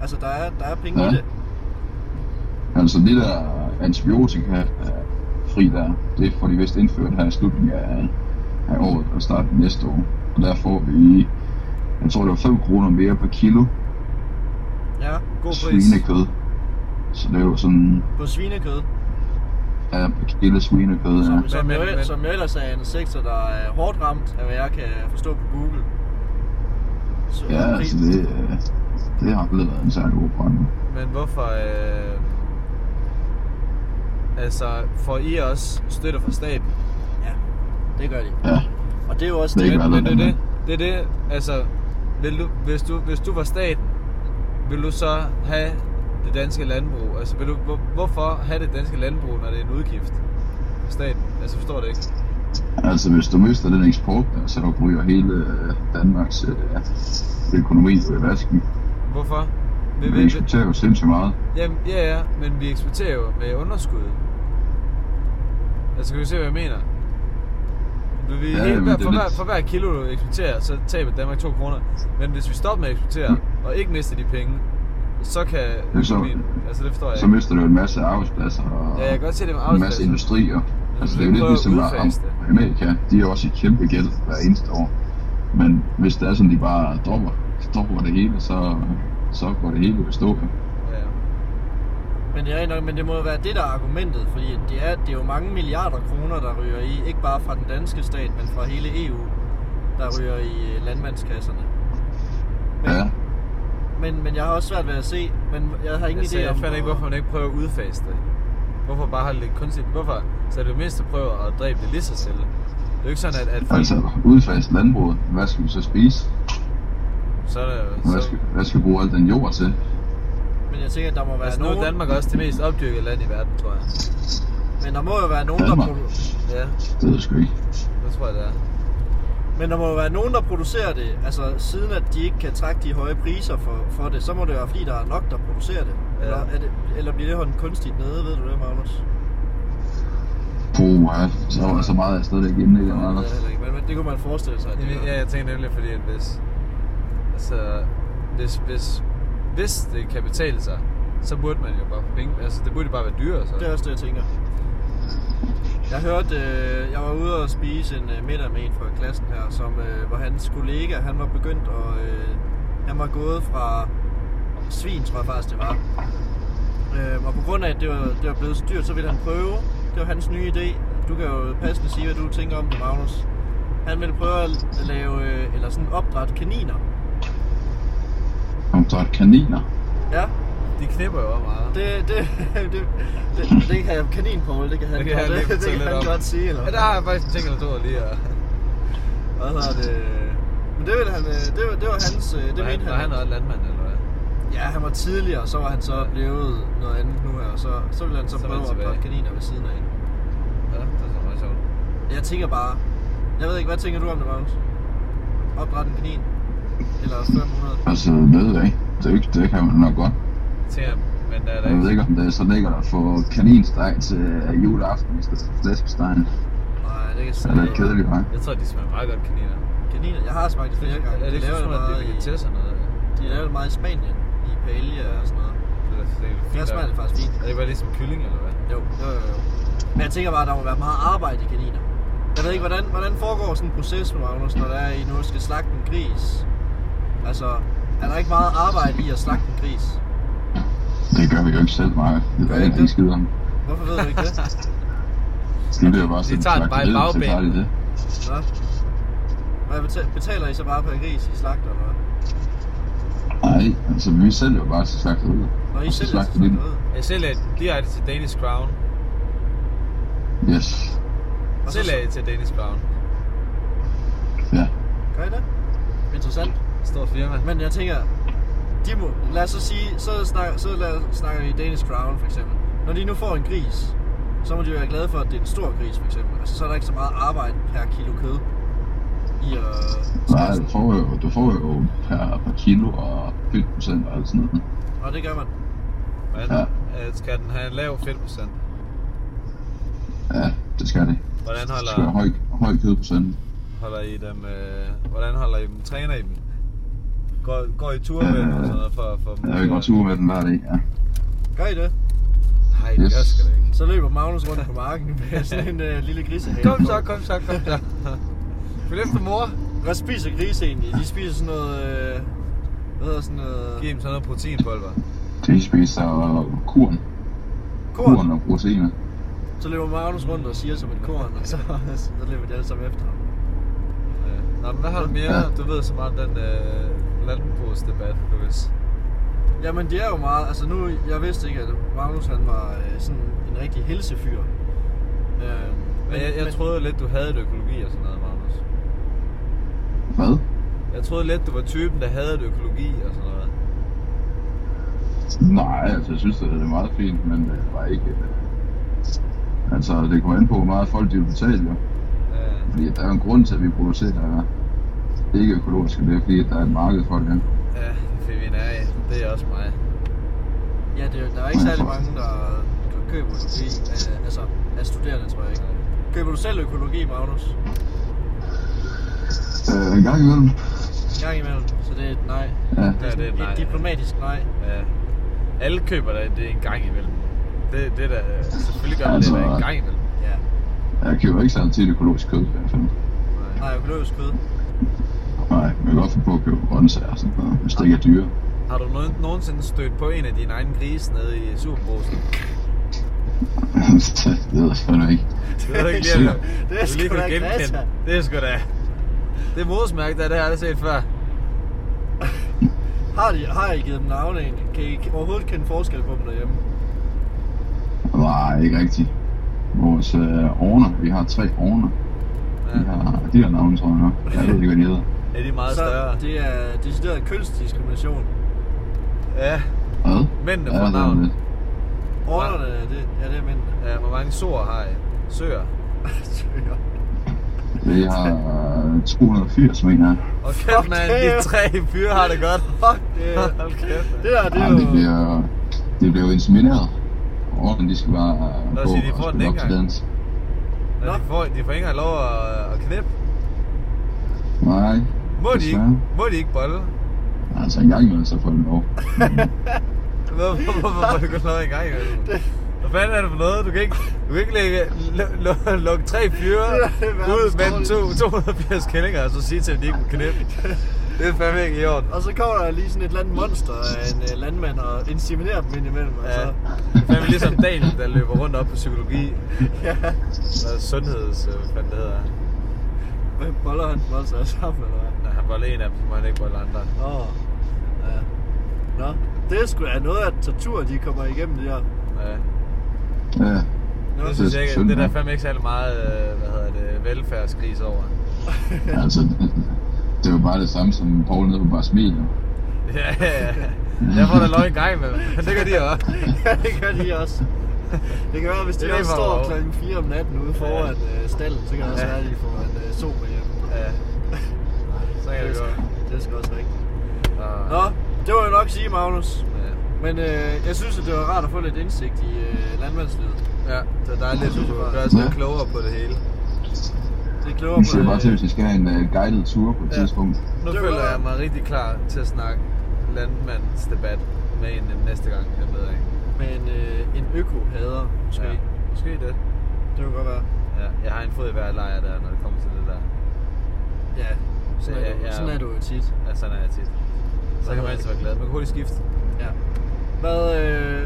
Altså, der er, der er penge Ja. i det. Altså det der antibiotika fri der, det får de vist indført her i slutningen af, af året og starten næste år. Og der får vi, jeg tror det var 5 kroner mere per kilo Ja, God pris. svinekød. Så det er jo sådan, på svinekød. ja, per kilo svinekød, Som, ja. som, men- jo, men- som jo ellers er en sektor, der er hårdt ramt af, hvad jeg kan forstå på Google. Så, Ja, altså det, det har aldrig været en særlig god brand. Men hvorfor... Øh, altså, får I også støtte fra staten? Ja, det gør de. Ja, Og det er jo også Det det. det er dem, det. Det er det. Altså, vil du, hvis, du, hvis du var staten, vil du så have det danske landbrug? Altså, vil du, hvor, hvorfor have det danske landbrug, når det er en udgift for staten? Altså, forstår det ikke? altså hvis du mister den eksport, der, så ryger hele øh, Danmarks øh, økonomi ud i vasken. Hvorfor? Vi, Vi vi, vi, eksporterer jo sindssygt meget. jamen, ja, ja, men vi eksporterer jo med underskud. Altså, kan du se, hvad jeg mener? Vi, vi, Ja, ja, men hver, er for, hver, for hver kilo, du eksporterer, så taber Danmark 2 kroner. Men hvis vi stopper med at eksportere, og ikke mister de penge, så kan Men så-. Altså, det forstår jeg Så ikke. mister du en masse arbejdspladser og Ja, jeg kan godt se det med en masse industrier. Altså det er jo lidt at ligesom. Am- Amerika. De er også i kæmpe gæld hver eneste år. Men hvis det er sådan, de bare dropper, dropper det hele, så, så går det hele i stå. Men det er nok, men det må jo være det, der er argumentet, fordi det er, det er jo mange milliarder kroner, der ryger i, ikke bare fra den danske stat, men fra hele EU, der ryger i øh, landmandskasserne. Men, Ja. men, men jeg har også svært ved at se, men jeg har ingen Altså, idé jeg om... fandt ikke, hvorfor man ikke prøver at udfase det. Hvorfor bare holde det kunstigt? Hvorfor? Så er det jo mindst at prøve at dræbe det lige sig selv. Det er jo ikke sådan, at, at folk... Altså udfase landbruget. Hvad skal vi så spise? Så er det jo... Hvad Så, skal, hvad skal vi bruge al den jord til? Men jeg tænker, at der må være altså, nu nogen... er Danmark også det mest opdyrkede land i verden, tror jeg. Men der må jo være nogen, der... Danmark? Produ- Ja, Det ved jeg sgu ikke. det tror jeg, det er. men der må jo være nogen, der producerer det. Altså, siden at de ikke kan trække de høje priser for, for det, så må det være, fordi der er nok, der producerer det. Ja. Eller, er det, eller bliver det holdt kunstigt nede, ved du det, Magnus? Puh. Så var så meget er jeg stadig ikke inde i det. Det Anders. heller ikke, men, det kunne man forestille sig. At det. Ja, jeg tænker nemlig, fordi at hvis... Altså, hvis, hvis hvis det kan betale sig, så burde man jo bare få penge. Altså, det burde bare være dyrere, så. Det er også det, jeg tænker. Jeg hørte, øh, jeg var ude og spise en øh, middag med en fra klassen her, som, øh, hvor hans kollega, han var begyndt at, øh, han var gået fra svin, tror jeg faktisk det var. Øh, og på grund af, at det var, det var blevet så dyrt, så ville han prøve. Det var hans nye idé. Du kan jo passende sige, hvad du tænker om det, Magnus. Han ville prøve at lave, øh, eller sådan opdræt kaniner. Opdræt kaniner. Ja, De knipper jo også meget. det, det, det, det, det kan kaninpål, det kan han, Det kan godt, det, det fortælle kan han godt sige. Eller? Ja, der har jeg faktisk en ting eller to lige at... Hvad hedder det? Men det, ville han, øh, det, var, det var hans, øh, det Når han, han. han er landmand, eller hvad? Ja, han var tidligere, så var han så blevet noget andet nu her, og så, så ville han så, Så er prøve at opdrætte tilbage. kaniner ved siden af. Ja, det er så meget sjovt. Jeg tænker bare, jeg ved ikke, hvad tænker du om det, Magnus? Opdrætte en kanin? Eller 500? Altså, det ved jeg ikke. Det, er ikke, det kan man nok godt. Jeg, men der er der Jeg ved ikke... om det er så lækkert at få kaninsteg til juleaften i stedet for flæskestegen. Nej, det kan Det er kedeligt, hva'? Jeg tror, de smager meget godt kaniner. Kaniner, jeg har smagt det flere gange. Er det de ikke laver sådan, det meget er i, noget? de laver det meget i Spanien, i paella og sådan noget. Det er, det er fint. Der smager det faktisk fint. Er det bare ligesom kylling, eller hvad? Jo, jo, jo, jo. Men jeg tænker bare, at der må være meget arbejde i kaniner. Jeg ved ikke, hvordan, hvordan foregår sådan en proces, Magnus, når der er, I nu skal slagte en gris? Altså, er der ikke meget arbejde i at slagte en gris? Det gør vi jo ikke selv, Mark. Det Gør er I ikke det? skid om. Hvorfor ved du ikke det? Det bliver bare sådan tager den bare i de det. Nå? Hvad betaler, betaler I så bare per gris i slagter, eller hvad? Nej, altså vi sælger jo bare til slagteriet. Når I sælger slagter til slagteriet? Jeg sælger direkte til Danish Crown. Yes. Og så- Sælger jeg til Danish Crown. Ja. Gør I det? Interessant. Stort firma. Men jeg tænker, de må, lad os så sige, så, snakker, så lad, snakker vi Danish Crown for eksempel. Når de nu får en gris, så må de jo være glade for, at det er en stor gris for eksempel. Altså så er der ikke så meget arbejde per kilo kød i at Nej, du får jo, du får jo per, per kilo og fedtprocent og alt sådan noget. Og det gør man. Men, Ja. øh, skal den have en lav fedtprocent? Ja, det skal det. Hvordan Det skal have holder, høj, høj kødprocent. holder I dem, øh, hvordan holder I dem, træner I dem? Går, går I tur med dem og sådan noget for, for Jeg vil godt ture med den hver dag, ja. Gør I det? Nej, det Yes. gør sgu da ikke. Så løber Magnus rundt på marken med sådan en uh, lille grisehale. Kom så, kom så, kom så. Følg efter mor. Hvad spiser grise egentlig? De spiser sådan noget... Øh, hvad hedder sådan noget... Giv dem sådan noget proteinpulver. De spiser kuren. Korn. Kuren og proteiner. Så løber Magnus rundt og siger som et korn, og så, så løber de alle sammen efter ham. Øh, Nå, men hvad har du mere? Ja. Du ved så meget den øh, landbrugsdebat, Lukas. Jamen det er jo meget, altså nu, jeg vidste ikke, at Magnus han var øh, sådan en rigtig helsefyr. Øh, Men jeg, jeg troede lidt, du havde økologi og sådan noget, Magnus. Hvad? Jeg troede lidt, du var typen, der havde økologi og sådan noget. Nej, altså jeg synes, det er meget fint, men det var ikke... øh, Altså, det kommer an på, hvor meget folk de vil betale, jo. Ja, Fordi der er jo en grund til, at vi producerer ikke økologisk, og det er fordi, der er et marked for det. ja det er fordi, vi er af. Det er også mig. ja, det, er- der er ikke særlig mange, der, der køber økologi, af, altså af studerende, tror jeg ikke. Køber du selv økologi, Magnus? Øh, en gang imellem. En gang imellem, så det er et nej. Ja. Det er Ja, det er et nej. et diplomatisk nej. Ja. Alle køber det, det en gang imellem. Det, det der, selvfølgelig gør man Altså- det der en gang imellem. Ja. Jeg køber ikke særlig tit økologisk kød, i hvert fald. Nej, økologisk kød. Nej, jeg kan godt få på at købe grøntsager og sådan noget, hvis det ikke er dyre. Har du nogen, nogensinde stødt på en af dine egne grise nede i superbrusen? det ved jeg fandme ikke. Det ved jeg ikke lige, Det er sgu da. Det er sgu da... Det er modersmærke, der det har jeg set før. Har, de, har I givet dem navne egentlig? Kan I overhovedet kende forskel på dem derhjemme? Nej, ikke rigtigt. Vores øh, orner, vi har tre orner. Ja. De har, de har navn, tror jeg nok. Jeg ved ikke, hvad de hedder. Er de meget så større? det er decideret kønsdiskrimination. Ja, Hvad? Mændene Ja, får det er navn. lidt. Ordnerne, det, ja, det er mændene. ja, hvor mange sår har I? Søer. Vi har øh, 280, mener jeg. Og kæft, man, det. de tre fyre har det godt. Fuck, det, Hold kæft, det der, det Ja, er det jo... bliver, det bliver jo insemineret. Ordenen, de skal bare øh, Nå, gå så de og får den spille op til dans. Nå, de, får, de får ikke engang lov at, at knippe. Nej, Må de, ikke, må de ikke bolle? Altså en gang imellem, så får det lov. Hvorfor må du gå noget i gang imellem? Hvad fanden er det for noget? Du kan ikke, du kan ikke lægge, lu- lu- lukke tre fyre er ud mellem to, dårligste. 280 kællinger, og så sige til dem, at de ikke må knippe. Det er fandme ikke i orden. Og så kommer der lige sådan et eller andet monster af en uh, landmand og inseminerer dem indimellem. Ja. Altså. Det er fandme ligesom Daniel, der løber rundt op på psykologi. ja. Og sundheds, øh, hvad fanden det hedder. Hvem boller han dem også sammen, eller hvad? Når han boller en af dem, så må han ikke bolle andre. Åh. Oh. Ja. Nå, det er sgu da noget af tortur, de kommer igennem det her. Ja. Ja, Nå, Det synes jeg ikke, det er der ja. fandme ikke særlig meget, øh, hvad hedder det, velfærdskris over. altså, det var bare det samme som Paul nede på bare smil. Ja, ja, ja. Jeg får da lov en gang med men det gør de også. ja, det gør de også. Det kan være, hvis de Det er også står klokken 4 om natten ude foran øh, stallen, så kan det også Ja. være, at de får øh, hjem. Ja. Så kan Det det er, sgu- det sgu også rigtigt. Og- Nå, det var jo nok sige, Magnus. Ja. Men øh, jeg synes, at det var rart at få lidt indsigt i øh, landmandslivet. Ja, det er dejligt, at du gør os lidt klogere på det hele. Det er klogere Vi på ser bare til, det. hvis vi skal have en uh, guided tour på et Ja. tidspunkt. Nu Det føler var- jeg mig rigtig klar til at snakke landmandsdebat med en øh, næste gang, jeg ved ikke. Med en, øh, en øko-hader, måske. Ja, måske det. Det kunne godt være. Ja, jeg har en fod i hver lejr der, når det kommer til det der. Ja, sådan, Det er, du, ja. sådan er du jo tit. Ja, sådan er jeg tit. Så kan man altid være glad. Man kan hurtigt skifte. Ja. Hvad, øh,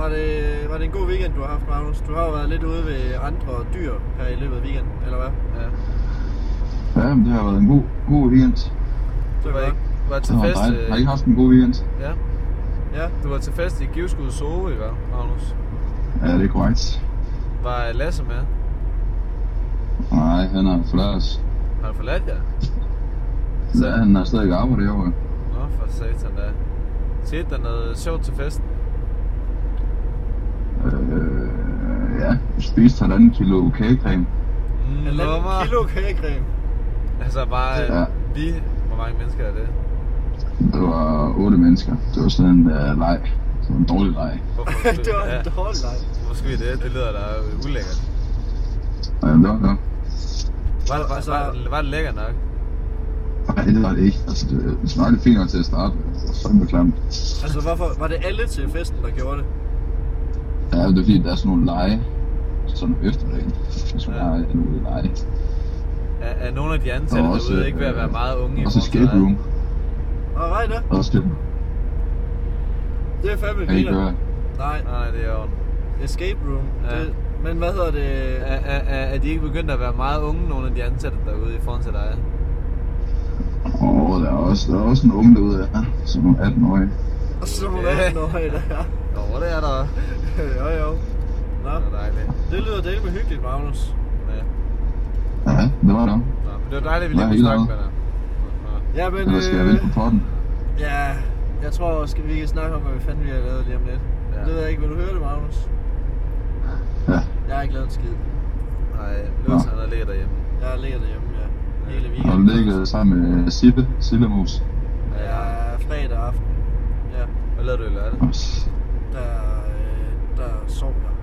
var, det, var det en god weekend, du har haft, Magnus? Du har jo været lidt ude ved andre dyr her i løbet af weekenden, eller hvad? Ja. Ja, men det har været en god, god weekend. Det Du var, ikke, var til fest... øh, Har I ikke haft en god weekend? Ja, Ja, du var til fest i Givskud Zoo, ikke Magnus? Ja, det er korrekt. Var Lasse med? Nej, han har forladt os. Har du forladt jer? Så han har stadig arbejdet herovre. Nå, for satan da. Skete der noget sjovt til festen? Øh, ja, vi spiste halvanden kilo kagecreme. halvanden kilo kagecreme. Altså bare, Ja. ja. vi, hvor mange mennesker er det? Det var otte mennesker. Det var sådan en uh, leg. Sådan en dårlig leg. Det var en dårlig leg. Hvorfor skulle vi det? Det lyder da ulækkert. Ja, det var det. Var, det, var, Altså- var, det lækkert nok? Nej, det var det ikke. Altså, det, det smagte fint nok til at starte med. Det var fandme klamt. Altså, hvorfor, var det alle til festen, der gjorde det? Ja, det er fordi, der er sådan nogle lege. Sådan eftermiddagen. Det skulle Ja. ja. være en lege. Er, er nogle af de ansatte Og også, derude ikke ved at øh, være meget unge i Også escape room. Nå, nej, det. Også det. Det er fandme griner. Nej, Nej, det er jo... escape room. Ja. Det, men hvad hedder det? Er, er, er, er de ikke begyndt at være meget unge, nogle af de ansatte derude i forhold til dig? Og der er også, der er også en unge derude, ja. Som nogle 18-årige. Og så må Ja. der noget der. Jo, det er der. jo, jo. Nå, Det er dejligt. det lyder delt med hyggeligt, Magnus. Ja. Ja, det var det. Nå, men det var dejligt, at vi lige kunne snakke med dig. Ja, men... Eller skal jeg øh, vente på potten? Ja, jeg tror, vi kan snakke om, hvad vi fanden vi har lavet lige om lidt. Ja. Ja. Det ved jeg ikke. Vil du høre det, Magnus? Jeg har ikke lavet en skid. Nej, Louis han har ligget derhjemme. Jeg ligger derhjemme, ja. Hele Har weekenden. du ligget sammen med Sibbe, Sillemus? Ja, fredag aften. Ja, Hvad lavede du i lørdag? Der, øh, der sov jeg.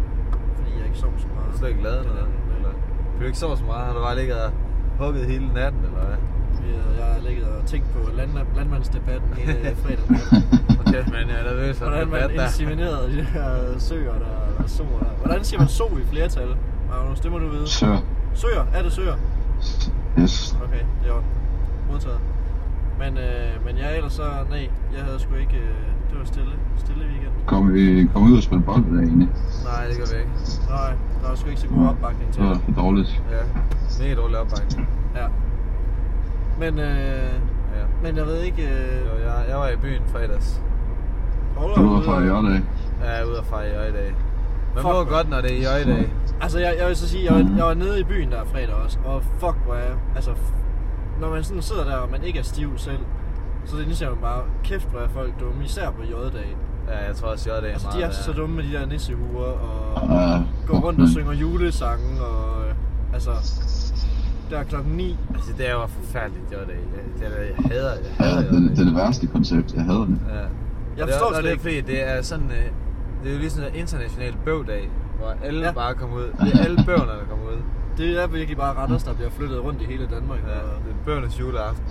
Fordi jeg ikke sov så meget. Har du slet ikke lavet noget? anden, øh, Eller? Du ikke sove så meget? Har du bare ligget og hugget hele natten, eller hvad? vi- Jeg har ligget og tænkt på land, landmandsdebatten hele fredag. Okay, men jeg er nervøs Hvordan man der. inseminerede de der søer, der, der soer der. Hvordan siger man so i flertal, Magnus? Det må du vide. Så. Søer? Er det søer? Yes. Okay, det er orden. Modtaget. Men, øh, men jeg ellers så, nej, jeg havde sgu ikke, øh, det var stille, stille weekend. Kom, vi kom ud og spille bold dag egentlig. Nej, det gør vi ikke. Nej, der var sgu ikke så god opbakning til Det var det. for dårligt. Ja, mega dårlig opbakning. Ja. Men, øh, Ja. men jeg ved ikke, øh, Jo, jeg, jeg var i byen fredags. Ola Du var var ude fra og- i år dag. Jeg er ude og fejre i øjedag. Man Fuck, må godt, når det er i øjedag. Altså, jeg, jeg vil så sige, jeg var, jeg var nede i byen der fredag også, og fuck, hvor jeg, altså, når man sådan sidder der, og man ikke er stiv selv, så det indser man bare, kæft, hvor er folk dumme, især på J-dag. Ja, jeg tror også, at øjedag er Altså, meget de er så værre. dumme med de der nissehuer, og Ja, går rundt og synger julesange, og øh, altså, der er klokken 9. Altså, det er jo forfærdeligt i øjedag. Jeg, jeg, jeg hader, jeg Ja, hader det, det er det værste koncept. Jeg hader det. Ja. Jeg det forstår slet det er ikke. fordi, det er sådan, øh, det er jo ligesom en international bøvdag, hvor alle Ja. ja. bare kommer ud. Det er alle bøverne, der kommer ud. Det er virkelig bare retters, der bliver flyttet rundt i hele Danmark. Ja, Og, det er bøvnernes juleaften.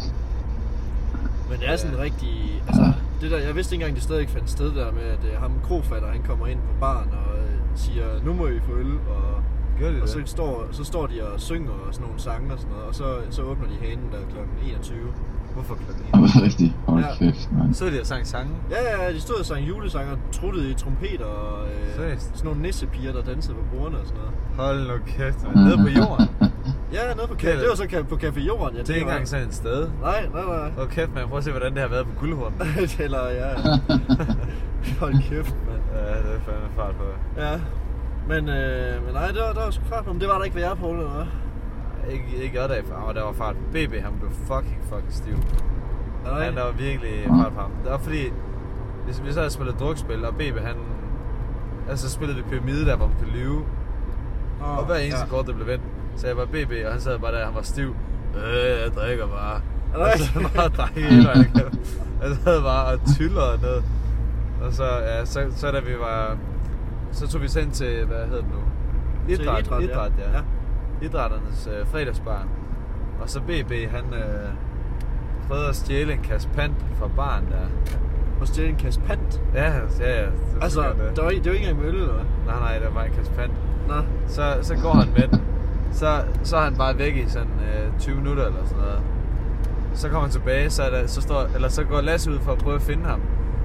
Men det er sådan rigtig... Altså, det der, jeg vidste ikke engang, det stadig fandt sted der med, at uh, ham krofatter, han kommer ind på baren og uh, siger, nu må I få øl, og, Gør de og så det? står, så står de og synger og sådan nogle sange og sådan noget, og så, så åbner de hanen der kl. 21. Hvorfor klokken Det var rigtigt. Hold Ja. kæft, mand. Så de og sang sange. Ja, ja, de stod og sang julesange og truttede i trompeter og øh, Seriøst? sådan nogle nissepiger, der dansede på bordene og sådan noget. Hold nu kæft, man. Nede på jorden. Ja, nede på café. Det var så på Café Jorden. Ja, Det er ikke engang sådan et sted. Nej, nej, nej. Åh kæft, man. Prøv at se, hvordan det har været på Guldhorn. Eller, ja. Hold kæft, mand. Ja, det er fandme fart på. Ja. Men, øh, men nej, der, der var sgu fart på ham. Det var der ikke ved jer, Poul, eller hvad? Ikke, ikke jeg dag for, og der var fart på. BB, han blev fucking fucking stiv. Nej. Han der var virkelig fart på ham. Det var fordi, hvis vi så havde spillet drukspil, og BB han... Altså så spillede vi pyramide der, hvor man kan lyve. Oh, Og hver eneste kort, der blev vendt, så jeg var BB, og han sad bare der, han var stiv. Øh, jeg drikker bare. Det Og så bare drak hele vejen igennem. Jeg sad bare og tyllede ned. Og så, ja, så, så da vi var... Så tog vi sendt til, hvad hedder det nu? Idræt, idræt, ja. idræt, ja. Ja. Idrætternes øh, fredagsbar. Og så BB, han øh, prøvede at stjæle en kasse pant fra barn der. Og stjæle en kasse pant. Ja, ja, ja. det er Altså, det. der var, det var ikke engang med øl, eller hvad? Nej, nej, der var en kasse pant. Nå. Så, så går han med den. Så, så er han bare væk i sådan øh, 20 minutter eller sådan noget. Så kommer han tilbage, så, er der, så, står, eller så går Lasse ud for at prøve at finde ham.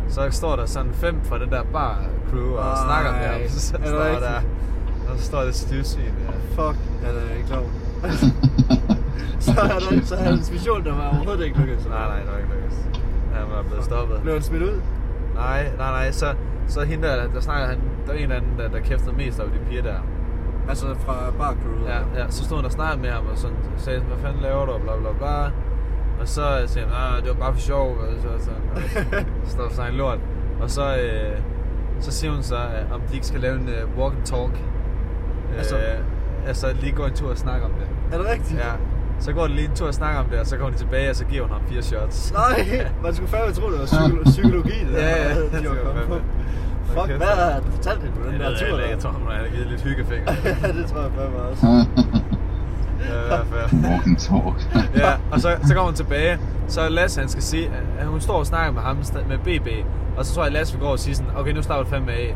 Så står der sådan fem fra den der bar crew og Ej, snakker med ham. Så, det står der, og så står det stivsvin. Ja. Fuck, han er ikke klar. så, er der, så hans mission, der var overhovedet ikke lykkedes. Nej, nej, det var ikke lykkes. Han var blevet stoppet. Blev han smidt ud? Nej, nej, nej. Så, så hende der, der snakker han, der var en eller anden, der, der kæftede mest over de piger der. Altså fra bar crewet? Ja, ja, så stod han og snakkede med ham og sådan, sagde, hvad fanden laver du, og bla bla bla. Og så siger han, ah, det var bare for sjov, og så sådan, og så står sådan en lort. Og så, øh, så siger hun så, øh, om de ikke skal lave en uh, walk and talk. Altså- Altså, øh, altså lige gå en tur og snakke om det. Er det rigtigt? Ja. Så går de lige en tur og snakker om det, og så kommer de tilbage, og så giver hun ham fire shots. Nej, man skulle fandme tro, det var psykolo- psykologi, det der. Ja, ja, de det var kommet på. Fuck, hvad har du fortalt hende på den Det der tur? jeg, der? tror, hun har givet lidt hyggefinger. ja, det tror jeg fandme også. Ja. Walk and talk. ja, og så, så kommer hun tilbage, så Lasse, han skal sige, at hun står og snakker med ham, med BB, og så tror jeg, at Lasse vil gå og sige sådan, okay, nu slapper du fandme af.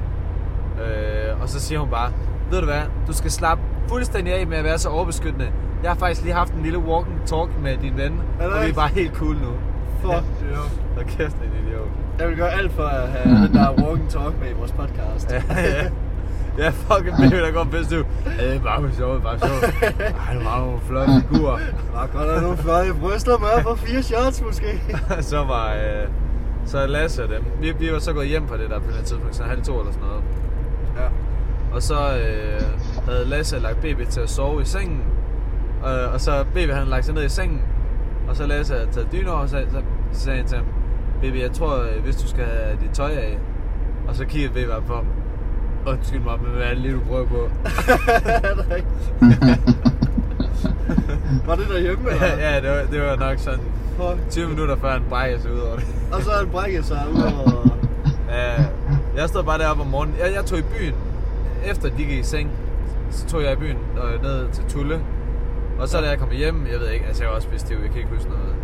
Øh, og så siger hun bare, ved du hvad, du skal slappe fuldstændig af med at være så overbeskyttende. Jeg har faktisk lige haft en lille walk and talk med din ven, det og vi er bare helt cool nu. Fuck, det er. Og kæft, en idiot. Jeg vil gøre alt for at have den der walk and talk med i vores podcast. Ja, ja. Ja, fucking baby, der går bedst ud. Ja, det er bare sjovt, bare sjovt. Ej, du har nogle flotte figurer. Bare godt at nogle flotte bryster med for fire shots måske. så var øh, så Lasse og dem. Vi, vi var så gået hjem fra det der på det tidspunkt, sådan halv to eller sådan noget. Ja. Og så øh, havde Lasse lagt BB til at sove i sengen. Øh, og så BB han lagt sig ned i sengen. Og så Lasse havde taget dyne over, og så, så, så sagde han til ham, BB, jeg tror, øh, hvis du skal have dit tøj af. Og så kiggede BB på ham. Undskyld mig, men hvad er det lige, du prøver på? Var det derhjemme, eller? ja, ja det, var, det var nok sådan Fuck. 20 minutter før han brækkede sig ud over det. Og så han brækket sig ud over... Ja, jeg stod bare deroppe om morgenen. Jeg, jeg tog i byen, efter de gik i seng, så tog jeg i byen og ned til Tulle. Og så da jeg kom hjem, jeg ved ikke, altså jeg var også stiv, jeg kan ikke huske noget.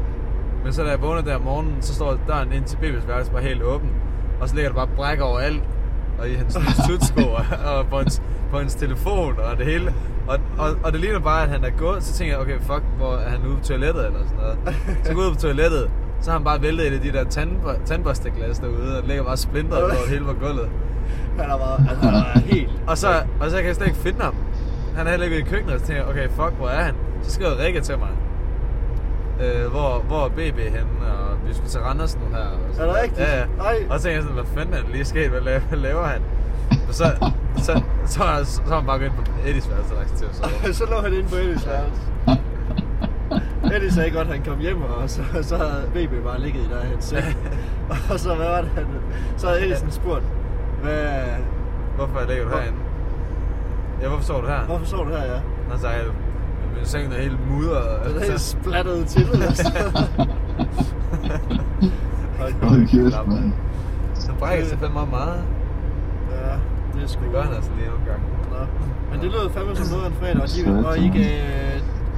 Men så da jeg vågnede der om morgenen, så står døren ind til Bibels værelse bare helt åben. Og så ligger der bare bræk over alt. Og i hans sudsko og på hans, på hans telefon og det hele. Og, og, og det ligner bare, at han er gået. Så tænker jeg, okay, fuck, hvor er han ude på toilettet eller sådan noget. Så går jeg ud på toilettet, så har han bare væltet et af de der tand, tandbørsteglas derude, og det ligger bare splintret over det hele på gulvet. Han. Altså, er helt... Og så, og så kan jeg slet ikke finde ham. Han er heller ikke i køkkenet, og så tænker jeg, okay, fuck, hvor er han? Så skriver Rikke til mig, øh, hvor, hvor er BB henne, og vi skulle til Randers nu her. Og sådan Er det rigtigt? Ja, ja. Ej. Og så tænker jeg sådan, hvad fanden er det lige sket? Hvad laver, hvad laver han? Og så, så, så, så, så, så har han bare gået ind på Eddies værelse og lagt til at sove. så lå han inde på Eddies værelse. Eddie sagde godt, at han kom hjem, og så, så havde BB bare ligget i der hans seng. og så, hvad var det, han, så havde Eddie sådan spurgt, hvad, Hvorfor ligger du Hvor- herinde? Ja, hvorfor står du her? hvorfor så du her, ja? Han sagde, min seng er helt mudret. Den er helt splattet til. eller sådan noget. Hold kæft, mand. Så brækker sig fandme meget meget. ja, det er sgu... Det gør han altså lige nogle gange. Nå. Men det lød fandme som noget af en fredag, og, de, og I gav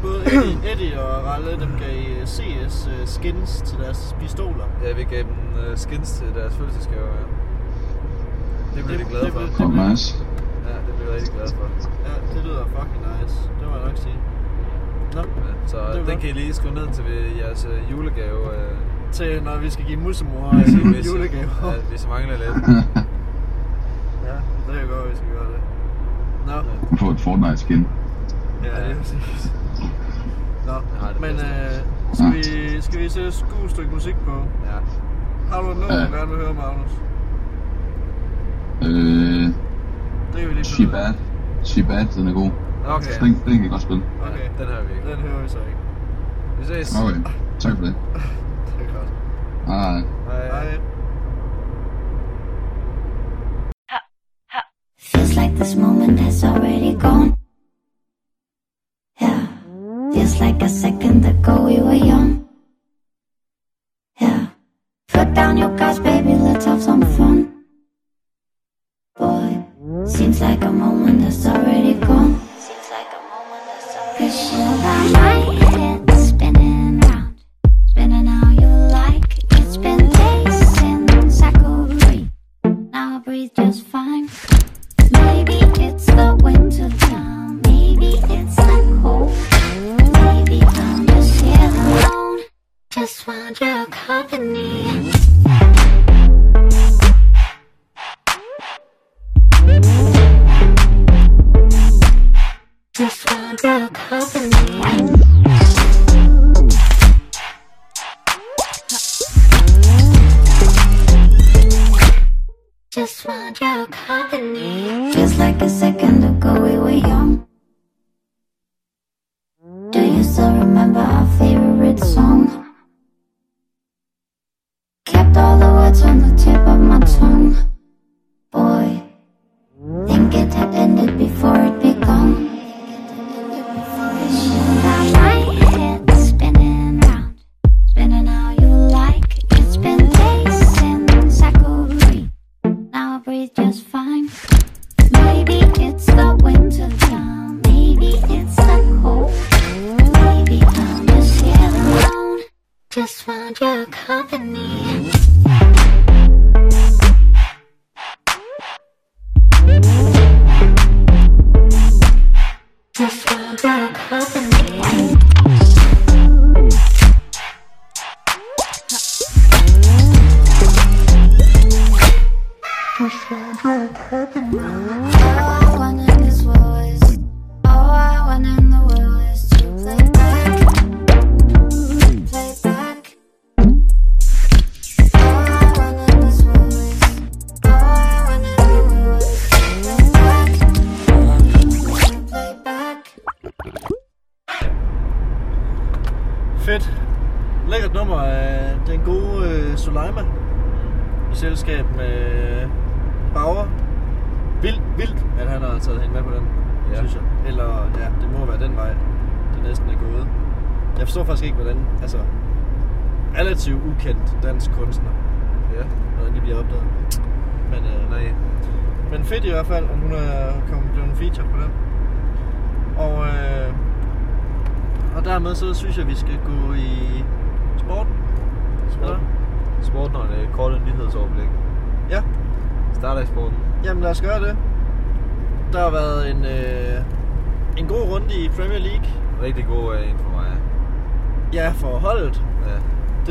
både Eddie, Eddie og Ralle, dem gav øh, CS øh, skins til deres pistoler. Ja, vi gav dem skins til deres fødselsdagsgave, ja. Det blev de glade det, for. det, Fuck blev- nice. Ja, det blev jeg rigtig glad for. Ja, det lyder fucking nice. Det må jeg nok sige. Nå, Ja, så Det godt. kan I lige skrive ned til ved jeres uh, julegave. Uh, til når vi skal give musemor hvis- julegave. Ja, hvis I mangler lidt. Ja, det er godt, vi skal gøre det. Nå, Du får et Fortnite skin. ja, det er præcis. Nå, det men øh, skal, vi, skal vi se et skue stykke musik på? Ja. Har du noget, Ja. du gerne vil høre, Magnus? Øh, Det kan vi lige She finde ud af. Bad. She Bad, den er god. Okay. Den, den kan jeg godt spille. Okay, Den hører vi ikke. den hører vi så ikke. Vi ses. Okay, tak for det. Det er godt. Hej. Hej. Feels like this moment has already gone. Yeah. Feels like a second ago we were young. Yeah. Put down your cards, baby, let's have some fun. Boy, seems like a moment that's already gone. Seems like a moment that's already Cause you got my head spinning round. Spinning how you like. It's been days since I could breathe. Now I breathe just fine. Maybe it's the winter time. Maybe it's the cold. Maybe I'm just here alone. Just want your company. Rigtig god øh, en for mig. Ja, for holdet. Ja.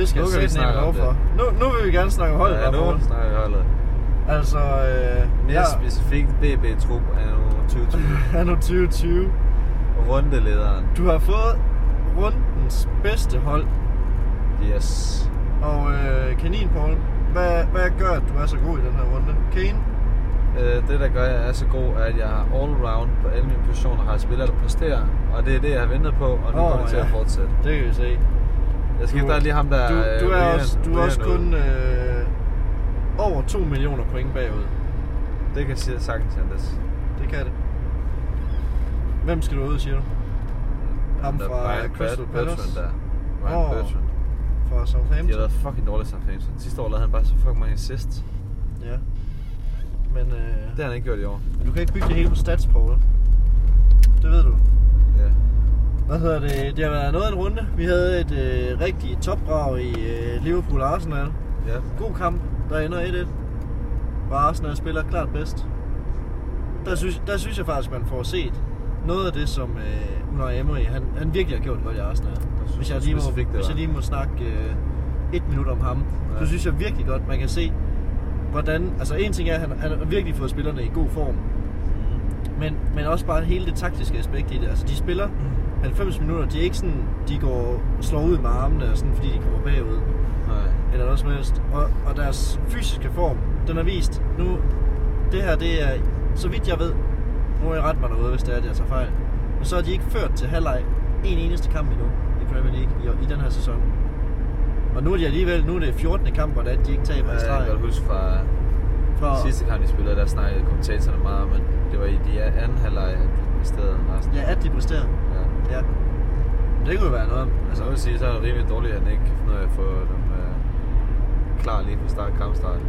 Det skal Nu jeg sætte snakke lov om for. Nu, nu vil vi gerne snakke om holdet. ja, nu for- snakker vi holdet. Altså, øh, Mere ja, specifikt BB-trup er nu 2020. anno 2020. Rundelederen. Du har fået rundens bedste hold. Yes. Og øh, Kanin, Paul, hvad, hvad gør, at du er så god i den her runde? Kane? Øh, det der gør, at jeg er så god, er, at jeg har all round på alle mine positioner har spillere, der præsterer. Og det er det, jeg har ventet på, og nu Åh, kommer det til ja. at fortsætte. Det kan vi se. Jeg skifter lige ham, der du, du er Rian- også, du er også kun øh, over 2 millioner point bagud. Det kan sige- sagtens hentes. Det kan det. Hvem skal du ud, siger du? Ham Der er fra Brian Crystal Palace? Der. Ryan Åh, Bertrand. Fra De har Southampton? været fucking dårlige Southampton. Sidste år lavede han bare så fucking mange assists. Ja. Men øh, Det har han ikke gjort i år. du kan ikke bygge det hele på stats, Paul. Det ved du. Ja. Hvad hedder det? Det har været noget af en runde. Vi havde et øh, rigtigt topbrag i øh, Liverpool Arsenal. Ja. God kamp, der ender 1-1. Hvor Arsenal spiller klart bedst. Der synes, der synes jeg faktisk, man får set noget af det, som øh, Unai Emery, han, han virkelig har gjort godt i Arsenal. Hvis jeg lige må, hvis jeg lige må snakke øh, et minut om ham, ja. så synes jeg virkelig godt, man kan se, hvordan... Altså en ting er, at han, han har virkelig fået spillerne i god form. Men, men også bare hele det taktiske aspekt i det. Altså de spiller 90 minutter, de er ikke sådan, de går og slår ud med armene, sådan, fordi de kommer bagud Nej. eller noget som helst. Og, og deres fysiske form, den er vist. Nu, det her, det er, så vidt jeg ved, nu må jeg rette mig derude, hvis det er, at jeg tager fejl. Men så har de ikke ført til halvleg en eneste kamp endnu i Premier League i, i den her sæson. Og nu er de alligevel, nu er det 14. kamp, hvor de ikke taber i Jeg kan streg. godt huske fra Fra, sidste kamp, de spillede, der snakkede kommentatorerne meget om, at det var i de anden halvleg, at de præsterede resten. ja, at de præsterer. ja. Ja. Det kunne jo være noget. Altså, Altså, jeg vil sige, så er det rimelig dårligt, at han ikke kan finde ud af at få dem øh, klar lige fra start kampstart.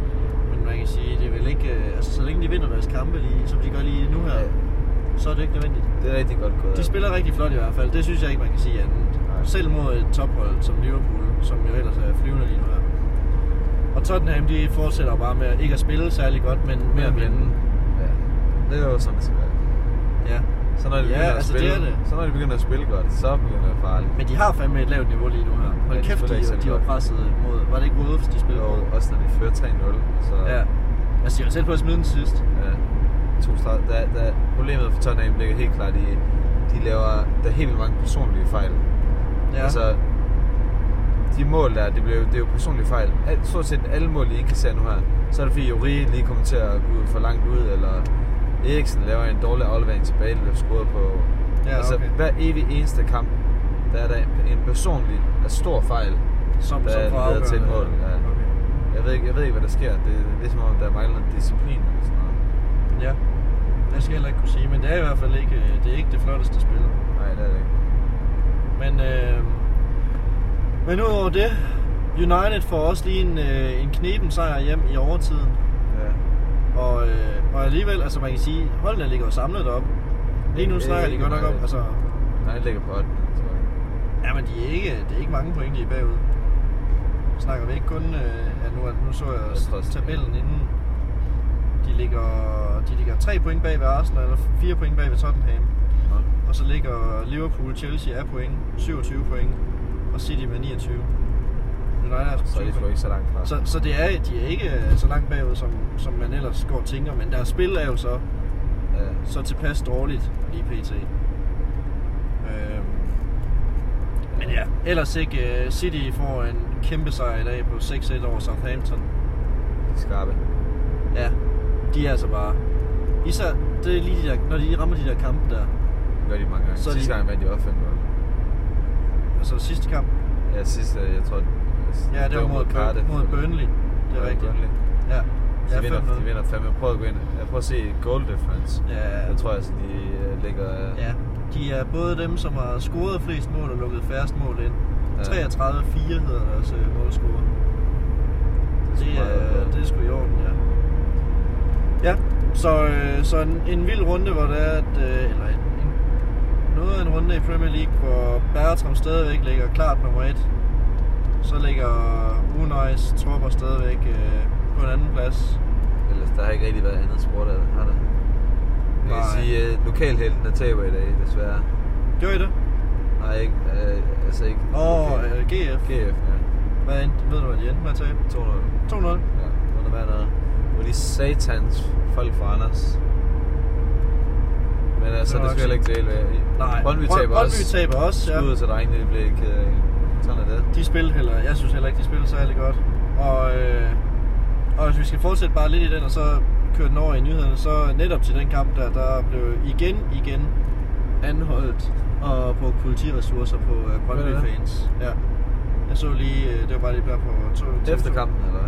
men man kan sige, det er vel ikke... øh, Altså, så længe de vinder deres kampe lige, som de gør lige nu her, Ja. så er det ikke nødvendigt. Det er rigtig godt gået. De spiller rigtig flot i hvert fald. Det synes jeg ikke, man kan sige andet. Selv mod et tophold som Liverpool, som jo ellers er flyvende lige nu her. Og Tottenham, de fortsætter bare med ikke at spille særlig godt, men med at vinde. Ja. Det er jo sådan, det skal være. Ja. Så når de, Ja, begynder, altså, at det spille, er det. så når de begynder at spille godt, så begynder det farligt. Men de har fandme et lavt niveau lige nu her. Hold Ja, de kæft, de, særlig de var presset mod... Var det ikke Wolves, de spillede mod? også når de fører 3-0. Så, Ja. Altså, de var selv på at smide den sidst. ja. To start, der, der, problemet for Tottenham ligger helt klart i, de laver, der er helt mange personlige fejl. Ja. Altså, de mål der, det, blev, det er jo personlige fejl. Alt, stort set alle mål, de indkasserer nu her, så er det fordi Juri lige kommer til at gå for langt ud, eller Eriksen laver en dårlig aflevering tilbage, der bliver scoret på. Ja, altså, okay. hver evig eneste kamp, der er der en personlig, altså stor fejl, som, der som får leder til et mål. Ja. Okay. Jeg ved, ikke, jeg ved ikke, hvad der sker. Det, det er ligesom om, der mangler disciplin eller sådan noget. Ja. Det skal jeg heller ikke kunne sige, men det er i hvert fald ikke det, er ikke det flotteste spil. Nej, det er det ikke. Men, øh, men udover det, United får også lige en, øh, en knepen sejr hjem i overtiden. Ja. Og, øh, og alligevel, altså man kan sige, holdene ligger jo samlet op. Lige nu er snakker de godt nok om, altså, Nej, det ligger på 8. tror jeg. ja, men de er ikke, det er ikke mange point, de er bagud. Snakker vi ikke kun, øh, at nu, nu så jeg også, tabellen inden. De ligger, de ligger 3 point bag ved Arsenal, og 4 point bag ved Tottenham. Og så ligger Liverpool, Chelsea er point, 27 point, og City med 29. United er Så er de sgu ikke så langt fra. Så, så det er, de er ikke øh, så langt bagud, som, som man ellers går og tænker, men deres spil er jo så, Ja. så tilpas dårligt lige pt. Øhm, men ja, ellers ikke. øh, City får en kæmpe sejr i dag på 6-1 over Southampton. De skarpe. Ja, de er altså bare... Især, det er lige de der, når de rammer de der kampe der. Det de mange gange. Så er sidste de- gang vandt de også 5 Altså sidste kamp, Ja, sidste, jeg tror... ja, det var mod, Cardiff. mod Burnley. Det er rigtigt. Burnley. Ja, De, ja vinder, 5-0. de vinder fandme. Prøv at gå ind. Jeg prøver at se goal difference. Ja, Jeg tror altså, de øh, ligger... Ja, de er både dem, som har scoret flest mål og lukket færrest mål ind. Ja. 33-4 hedder deres øh, målscore. Det meget er, det er sgu i orden, ja. Ja, så, øh, så en, en vild runde, hvor det er, at, øh, eller en, noget af en runde i Premier League, hvor Bertram stadigvæk ligger klart nummer et. Så ligger Unais tropper stadigvæk øh, på en anden plads. Ellers, der har ikke rigtig været andet sport af det, har der? Jeg kan Nej. sige, at lokalhelten er taber i dag, desværre. Gjorde I det? Nej, ikke, øh, altså ikke... Åh, lokal- øh, GF. GF, ja. Hvad endte, ved du, hvad de endte med at tabe? 2-0. 2-0. Ja, må der være noget. Det var de satans folk fra Anders. Men altså, Det det, skal heller ikke dvæle ved. Nej, Brøndby Brøn- taber Brøndby også. taber også, ja. Skud til drengene, det blev af. Sådan er det. De spillede heller, jeg synes heller ikke, de spillede særlig godt. Og, øh, og hvis vi skal fortsætte bare lidt i den, og så køre den over i nyhederne, så netop til den kamp der, der blev igen, igen anholdt og på politiressourcer på øh, Hvad er Brøndby det? fans. Ja. Jeg så lige, øh, det var bare lige der på to, Efter kampen, eller?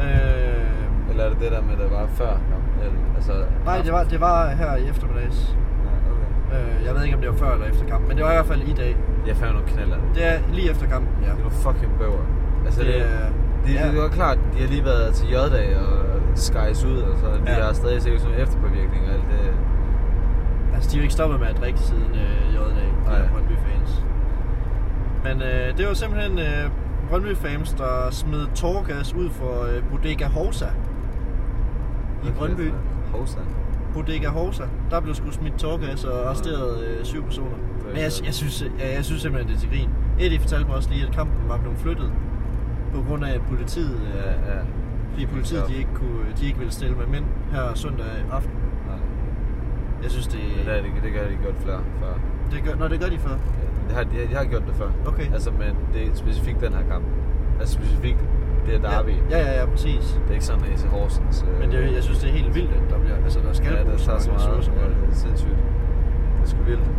Øh, Eller er det det der med, der var før altså, nej, det var, det var her i eftermiddags. Ja, okay. Øh, jeg ved ikke, om det var før eller efter kampen, men det var i hvert fald i dag. Jeg fandt nogle knaller. Det er lige efter kampen, ja. Det nogle fucking bøver. Altså, det, Det det, er- ja. det er jo klart, de har lige været til J-dag og skies ud, og så de Ja. har stadig sikkert sådan nogle efterpåvirkninger og alt det. Altså, de jo ikke stoppet med at drikke siden øh, J-dag. de her. Brøndby-fans. Men øh, det var simpelthen øh, Brøndby-fans, der smed tårgas ud for øh, Bodega Horsa i Brøndby. Hosa. Bodega Horsa. Der blev sgu smidt tårgas og arresteret øh, syv personer. Men jeg, jeg, synes, jeg, jeg synes simpelthen, det er til grin. Eddie fortalte mig også lige, at kampen var blevet flyttet på grund af politiet, øh, Ja, ja. fordi politiet de ikke, kunne, de ikke ville stille med mænd her søndag aften. Nej. Jeg synes, det, Det, der, det, det gør de gjort flere før. det gør, når det gør de før. Det har, de, de har gjort det før. Okay. Altså, men det er specifikt den her kamp. Altså specifikt det er derby. Ja, ja, ja, præcis. Det er ikke sådan AC Horsens. Øh, Men det, jeg synes, det er helt vildt, at der bliver, altså der skal ja, der tager så meget. ressourcer Ja, det. er sindssygt. Det er sgu vildt.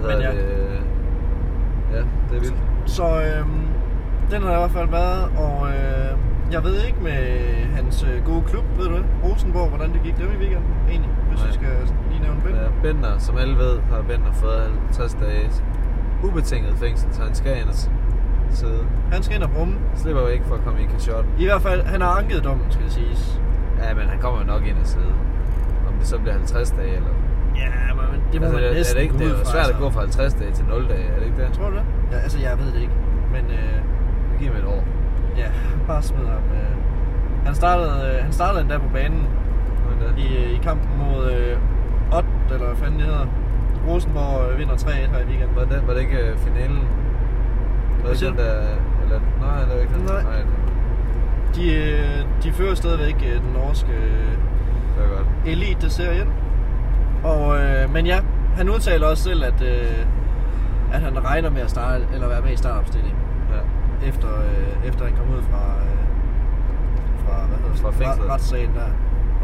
Hvad Men jeg- det? Ja, det er vildt. Så øhm, den har i hvert fald været, og øh, jeg ved ikke med hans øh, gode klub, ved du det? Rosenborg, hvordan det gik dem i weekenden egentlig, hvis Nej. vi skal lige nævne Ben. Ja, Bender, som alle ved, har Bender fået 50 dage ubetinget fængsel, så han skal ind sidde. Han skal ind og brumme. Slipper jo ikke for at komme i kashotten. I hvert fald, han har anket dommen, skal det siges. Ja, men han kommer nok ind og sidde. Om det så bliver 50 dage, eller... Ja, men det må altså, man det, er næsten det, ikke, det er jo svært at altså. gå fra 50 dage til 0 dage, er det ikke det? Tror du det? Ja, altså, jeg ved det ikke. Men øh, giver ham et år. ja, bare smid ham. Øh. Han, startede, øh, han startede endda på banen i, øh, i kampen mod øh, Ott, eller hvad fanden det hedder. Rosenborg øh, vinder 3-1 her i weekenden. Var det, var det ikke øh, finalen? Hvad det den der... Eller, nej, det var ikke den. Nej. nej De, øh, de fører stadigvæk øh, den norske det var godt. elite-serien. Og, øh, men ja, han udtaler også selv, at, øh, at han regner med at starte, eller være med i startopstillingen, Ja. efter, øh, efter han kom ud fra, øh, fra, hvad hedder Fra fængslet. ret- retssagen der.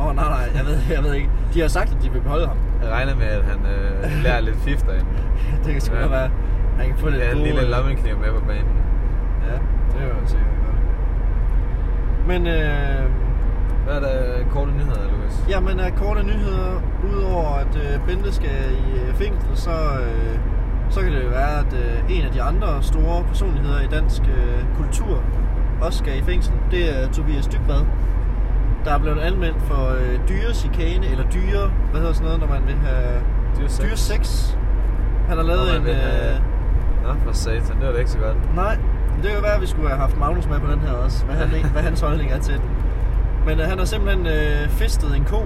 Åh, oh, nej, nej, jeg ved, jeg ved ikke. De har sagt, at de vil beholde ham. Jeg regner med, at han øh, lærer lidt fif derinde. det kan sgu Ja. være. Han kan få lidt Ja, en lille øh, lommekniv med på banen. Ja, det er jo sikkert godt. Men øh, Hvad er der korte nyheder, Lukas? Jamen af korte nyheder, udover at øh, Bente skal i øh, fængsel, så, øh, så kan det jo være, at øh, en af de andre store personligheder i dansk øh, kultur også skal i fængsel. Det er Tobias Dybvad, der er blevet anmeldt for øh, dyresikane, eller dyre, hvad hedder sådan noget, når man vil have Dyresex. dyresex. Han har lavet en... Øh, Nå, for satan, det var da ikke så godt. Nej, det kan jo være, at vi skulle have haft Magnus med på den her også, hvad, han, hvad hans holdning er til den. Men øh, han har simpelthen øh, fistet en ko,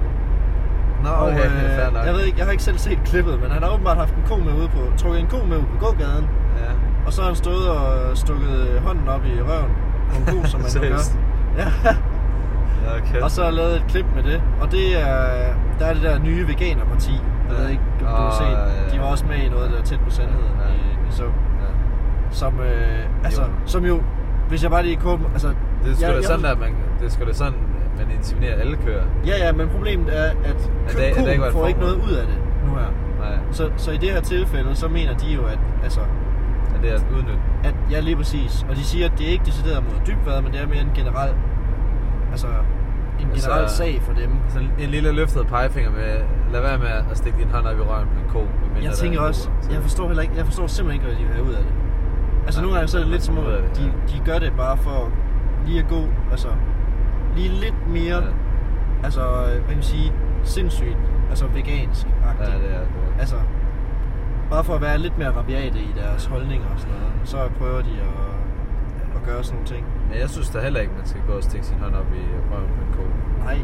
Nå, og okay, fair øh, nok. jeg ved ikke, jeg har ikke selv set klippet, men han har åbenbart haft en ko med ude på, trukket en ko med ud på gågaden, Ja. og så har han stået og stukket hånden op i røven på en ko, som man nu gør. Ja, okay. og så har jeg lavet et klip med det, og det er, der er det der nye veganerparti. Jeg Ja. ved ikke, om du har set. De var også med i noget, der er tæt på sandheden Ja. i, i så. Som, øh, altså, Jo. som jo, hvis jeg bare lige kunne, altså... Det er sgu jeg- da jeg- sådan, at man, det sgu da sådan, man intimiderer alle kører. Ja, ja, men problemet er, at det- at det koen ikke får ikke noget ud af det nu her. Nej, Så, så i det her tilfælde, så mener de jo, at, altså, at det er at udnytte. at ja, lige præcis. Og de siger, at det er ikke decideret mod dybvad, men det er mere en generel, altså, en Altså, generel sag for dem. Så en lille løftet pegefinger med, lad være med at stikke din hånd op i røven på en ko. Jeg tænker er også, jeg forstår heller ikke, jeg forstår simpelthen ikke, hvad de vil have ud af det. Altså nogle gange så er det lidt som om, det, de, de gør det bare for lige at gå, altså, lige lidt mere, Ja. altså, hvad kan man sige, sindssygt, altså vegansk Ja, det er det. Altså, bare for at være lidt mere rabiate i deres holdninger og sådan noget, så prøver de at, at gøre sådan nogle ting. Men jeg synes da heller ikke, man skal gå og stikke sin hånd op i røven på en ko. Nej,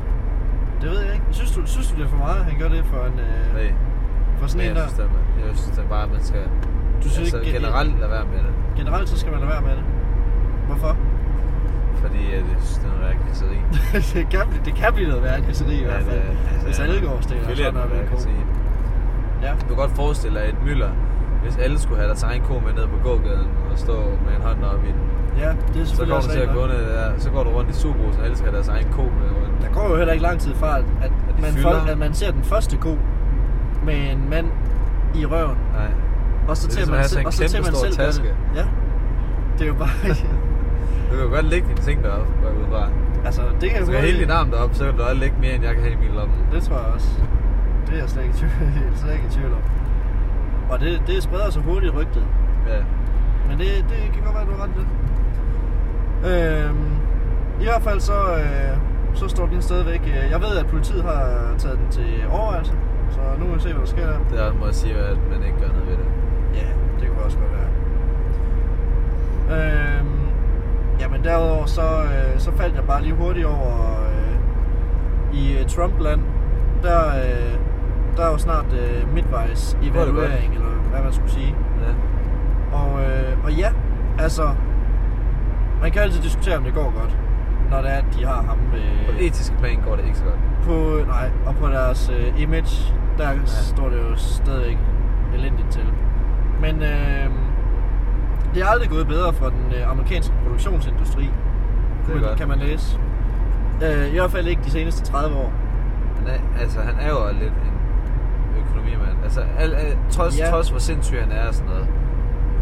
det ved jeg ikke. Synes du, synes du det er for meget, at han gør det for en, øh, Nej, for sådan men en jeg der? synes, man- jeg synes da bare, at man skal Du synes altså, ikke, generelt lade være med det. generelt så skal man lade være med det. Hvorfor? Fordi at jeg synes, det er noget værkasseri. det, kan, det kan blive noget værre kasseri i hvert fald. altså, Hvis alle går og stikker Selvfølgelig er det sådan noget i en ko. værkasseri. Ja. Du kan godt forestille dig et mylder, hvis alle skulle have deres egen ko med ned på gågaden og stå med en hånd op i den. ja, det er Så går du til at gå ned der, så går du rundt i Subaru, så alle skal have deres egen ko med rundt. Der går jo heller ikke lang tid fra, at, at, man, folk, at man ser den første ko med en mand i røven, Nej. Og så Det til ligesom man, at en og så til man selv taske. det. Ja. Det er jo bare... Du kan jo godt lægge dine ting deroppe, går jeg ud fra. altså, det kan Du skal hele din arm deroppe, så kan du også lægge mere, end jeg kan have i min lomme. Det tror jeg også. Det er jeg slet ikke, tvivl- slet ikke i tvivl om. Og det, det spreder sig hurtigt rygtet. Ja. Men det, det kan godt være, du har ret det. Øhm, I hvert fald så, øh, så står den stadigvæk... Øh, jeg ved, at politiet har taget den til overvejelse. Så nu må vi se, hvad der sker der. Der må jeg sige, at man ikke gør noget ved det. Det kunne også godt være. Øhm, jamen derudover så, øh, så faldt jeg bare lige hurtigt over øh, i øh, Trumpland. Der, øh, der er jo snart øh, midtvejs evaluering, eller hvad man skulle sige. Ja. Og, øh, og ja, altså, man kan altid diskutere, om det går godt, når det er, at de har ham På øh, etiske plan går det ikke så godt. på, nej, og på deres øh, image, der ja. står det jo stadigvæk elendigt til. Men øh, det er aldrig gået bedre for den øh, amerikanske produktionsindustri, Det kan, kan man læse. Øh, I hvert fald ikke de seneste 30 år. Han er, altså, han er jo lidt en økonomimand. Altså, al, al, trods, Ja. ja. trods hvor sindssyg han er og sådan noget,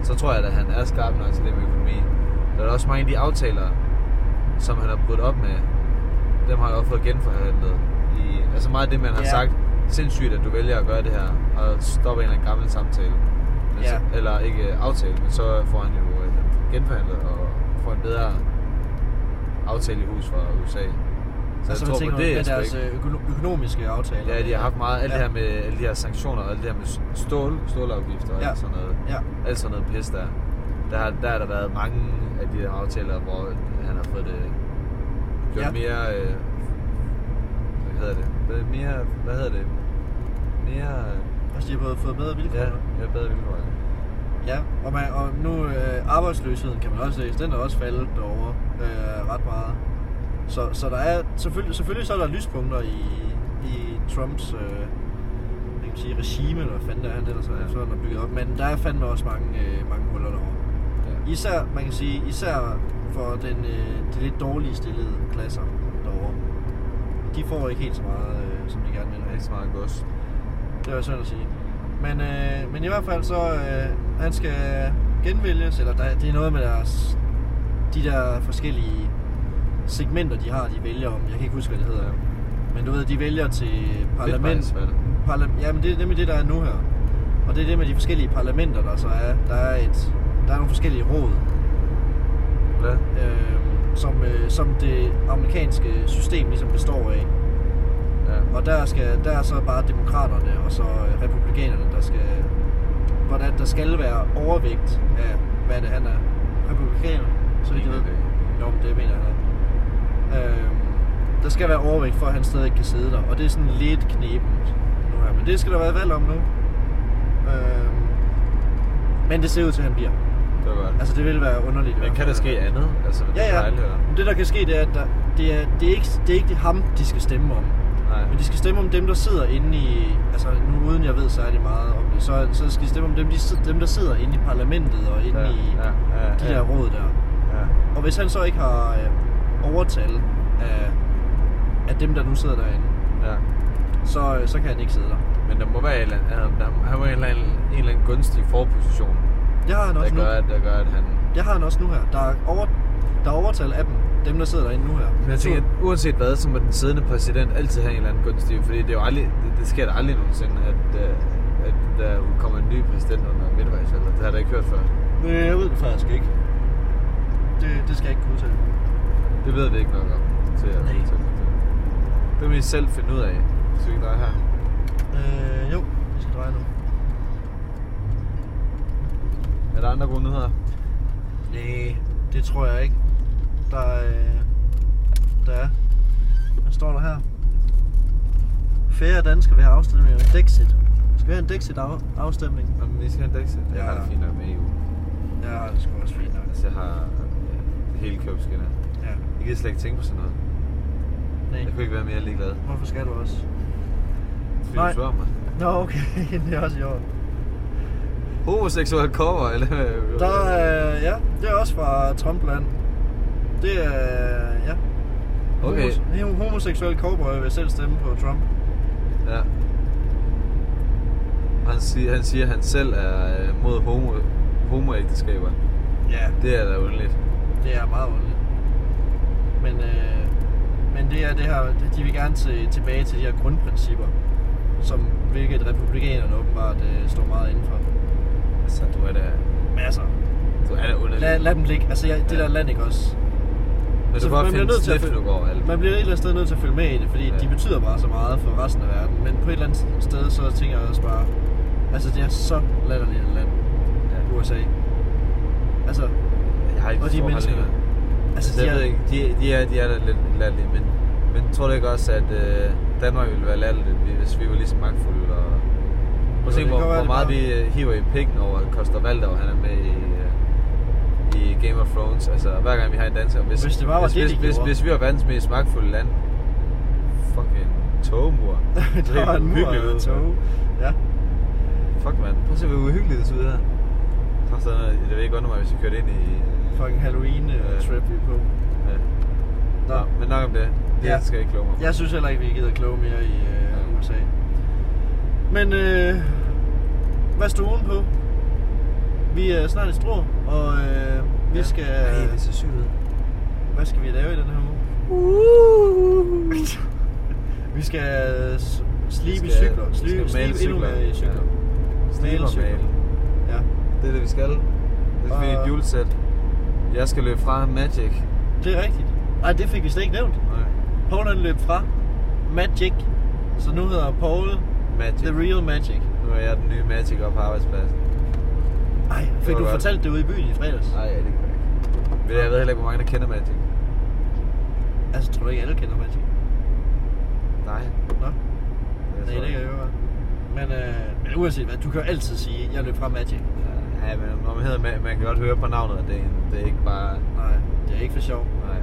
så tror jeg, at han er skarp nok til det med økonomi. Der er også mange af de aftaler, som han har brudt op med, dem har jeg også fået genforhandlet. I, altså meget af det, man har Ja. sagt, sindssygt, at du vælger at gøre det her, og stoppe en eller anden gammel samtale. Så, Ja. eller ikke øh, aftale, men så får han jo øh, genforhandlet og får en bedre aftale i hus fra USA. Så altså, jeg tror på det med deres øh, økono- økonomiske aftaler? Ja, de har haft meget, alt ja. det her med alle de her sanktioner, og alt det her med stål, stålafgifter og Ja. alt sådan noget. Ja, Alt sådan noget pis der. Der, har- der har der været mange af de her aftaler, hvor han har fået det gjort Ja. mere, øh, hvad hedder det? Mere, hvad hedder det? Mere, altså de har fået, fået bedre vilkår. ja, ja bedre vilkår. ja. Ja, og, man, og nu øh, arbejdsløsheden kan man også se, den er også faldet derovre øh, ret meget. Så, så der er selvfølgelig, selvfølgelig så er der lyspunkter i, i Trumps øh, hvad kan sige, regime, eller hvad fanden det er, han ellers er, Ja. så er bygget op. Men der er fandme også mange, øh, mange huller derovre. Ja. Især, man kan sige, især for den, øh, de lidt dårlige stillede klasser derovre. De får ikke helt så meget, øh, som de gerne vil Der er have. ikke så meget gods. Det var synd at sige. Men, øh, men i hvert fald så, øh, han skal genvælges, eller der, det er noget med deres, de der forskellige segmenter, de har, de vælger om. Jeg kan ikke huske, hvad det hedder. Men du ved, de vælger til parlament. Midtvejsvalg. Parla- ja, men det er nemlig det, der er nu her. Og det er det med de forskellige parlamenter, der så er. Der er, et, der er nogle forskellige råd, Ja. øh, som, øh, som det amerikanske system ligesom består af. Og der, skal, der er så bare demokraterne og så øh, republikanerne, der skal, hvordan der skal være overvægt af, hvad det han er. Republikaner, så vidt jeg ved. Jo, men det mener er. Øhm, der skal være overvægt for, at han stadig kan sidde der. Og det er sådan lidt knebent nu her. Men det skal der være valg om nu. Øhm, men det ser ud til, at han bliver. Det var godt. Altså, det vil være underligt. Men kan der ske andet? Altså, det Ja, ja. Men det, der kan ske, det er, at der, det, er, det, er ikke, det er ikke det ham, de skal stemme om. Men de skal stemme om dem, der sidder inde i... Altså, nu uden jeg ved særlig meget om det, så, så skal de stemme om dem, de, dem der sidder inde i parlamentet og inde Ja, i ja, ja, de ja. der råd der. Ja. Og hvis han så ikke har øh, overtal af, af dem, der nu sidder derinde, ja. så, øh, så kan han ikke sidde der. Men der må være en eller der, han må have en eller anden, en eller anden gunstig forposition, Det har han der også nu. gør, at, der gør, at han... Det har han også nu her. Der er, over, der er overtal af dem, dem der sidder derinde nu her. Men jeg tænker, at uanset hvad, så må den siddende præsident altid have en eller anden gunstig, fordi det er jo aldrig, det, det sker der aldrig nogensinde, at, øh, at der kommer en ny præsident under midtvejsvalget. Det har jeg ikke hørt før. Nej, jeg ved det faktisk ikke. Det, det skal jeg ikke kunne udtale. Det ved vi ikke nok om. Til at, Nej. til, det. det må I selv finde ud af, hvis vi ikke drejer her. Øh, jo, vi skal dreje nu. Er der andre gode nyheder? Nej, det tror jeg ikke. Der er... øh, Der er... Hvad står der her? Færre danskere vil have afstemning om Dexit. Skal vi have en Dexit-afstemning? Om I skal have en Dexit? Jeg har Ja. det fint nok med EU. Ja, det er sgu også fint nok. Altså, jeg har øh, hele købskinner. Ja. Jeg kan slet ikke tænke på sådan noget. Nej. Jeg kunne ikke være mere ligeglad. Hvorfor skal du også? Fordi Nej. du mig. Nå, okay. det er også i år. Homoseksuel cover, eller? Der er... Ja, det er også fra Trumpland. Det er... Ja. Okay. Homos- homoseksuel cowboy vil selv stemme på Trump. Ja. Han siger, han siger, at han selv er øh, mod homo, homoægteskaber. Ja. Det er da underligt. Det er meget underligt. Men, øh, men det er det her, de vil gerne til, tilbage til de her grundprincipper, som hvilket republikanerne åbenbart øh, står meget indenfor. Altså, du er da, Men altså, du er da underlig. lad, lad dem ligge. Altså, jeg, det Ja. der land ikke også. Men Så du bare man bliver nødt til at følge- går alt. Man bliver et eller andet sted nødt til at følge med i det, fordi Ja. ja. de betyder bare så meget for resten af verden. Men på et eller andet sted, så tænker jeg også bare, altså det er så latterligt et land. USA. Altså, Jeg har ikke Og de mennesker. holdninger. altså Altså, de er, ikke, de, de, er, de er da lidt latterlige, men, men tror du ikke også, at øh, Danmark ville være latterligt, hvis vi var lige så magtfulde? Og... Prøv at se, hvor, hvor meget vi øh, hiver i pikken over, Costa Valdau, han er med i Game of Thrones. Altså, hver gang vi har en dansker. Hvis, Hvis det bare var hvis, det, hvis, de hvis, hvis, vi var verdens mest magtfulde land, fucking togemur. Det var en mur ud, tog. Ja. Fuck, mand. Prøv at se, hvor uhyggeligt det ser ud her. Så sådan, noget- det vil ikke undre mig, hvis vi kørte ind i... Fucking Halloween Ja. uh, trip vi er på. Ja. Nå, men nok om det. Det Ja. skal jeg ikke kloge mig. Jeg synes heller ikke, vi gider kloge mere i uh, USA. Men øh, hvad stod ugen på? Vi er snart i strå, og øh, vi Ja. skal... Ej, det ser sygt ud. Hvad skal vi lave i den her uge? vi skal slibe Vi i cykler. vi Slibe, skal male slibe endnu cykler. cykler. Slibe Male cykler. Ja. Det er det, vi skal. Det vi Og- et julesæt. Jeg skal løbe fra Magic. Det er rigtigt. Ej, det fik vi slet ikke nævnt. Nej. Paul han løb fra Magic, så nu hedder Paul Magic. The Real Magic. Nu er jeg den nye Magic op på arbejdspladsen. Ej, fik du godt. fortalt det ude i byen i fredags? Nej, ja, det. Men jeg ved heller ikke, hvor mange der kender Magic. Altså, tror du ikke alle kender Magic? Nej. Nå, Jeg nej, det kan jeg jo. Men, øh, men uanset hvad, du kan jo altid sige, jeg løb fra Magic. Ja, men når man hedder Ma- man kan godt høre på navnet, at det er, det er ikke bare... Nej, det er ikke for sjov. Nej.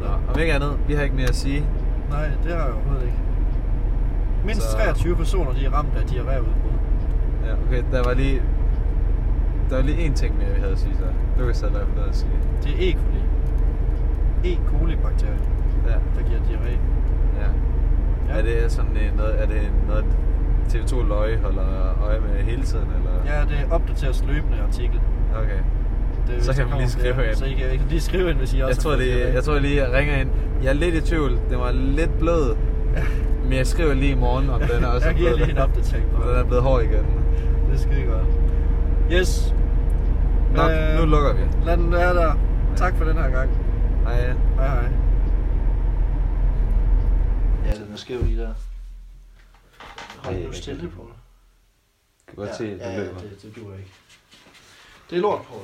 Nå, om ikke andet, vi har ikke mere at sige. Nej, det har jeg overhovedet ikke. Mindst Så- 23 personer, de er ramt af diarréudbrud. Ja, okay, der var lige... Der var lige én ting mere, vi havde at sige så. Lukas havde i hvert fald noget at sige. Det er E. coli. E. coli-bakterie, Ja, der giver diarré. ja. Ja. Er det sådan noget, er det noget TV2 Løje holder øje med hele tiden, eller? Ja, det er opdateres løbende artikel. Okay. Det, Så hvis kan der man lige kommer skrive ind. Så I kan, I kan lige skrive ind, hvis I også Jeg har tror, fået diarré. jeg tror lige, jeg ringer ind. Jeg er lidt i tvivl. Den var lidt blød. Men jeg skriver lige i morgen, om den er også Jeg giver blevet- lige en opdatering på om den er blevet hård igen. Det er skide godt. Yes. Nok, Øh, nu lukker vi. Lad den være der. Tak for den her gang. Hej. Hej hej. Ja, den er skæv lige der. Hold nu jeg stille, Paul. Kan godt se, at du ja, ja, løber. det, det duer ikke. Det er lort, Paul.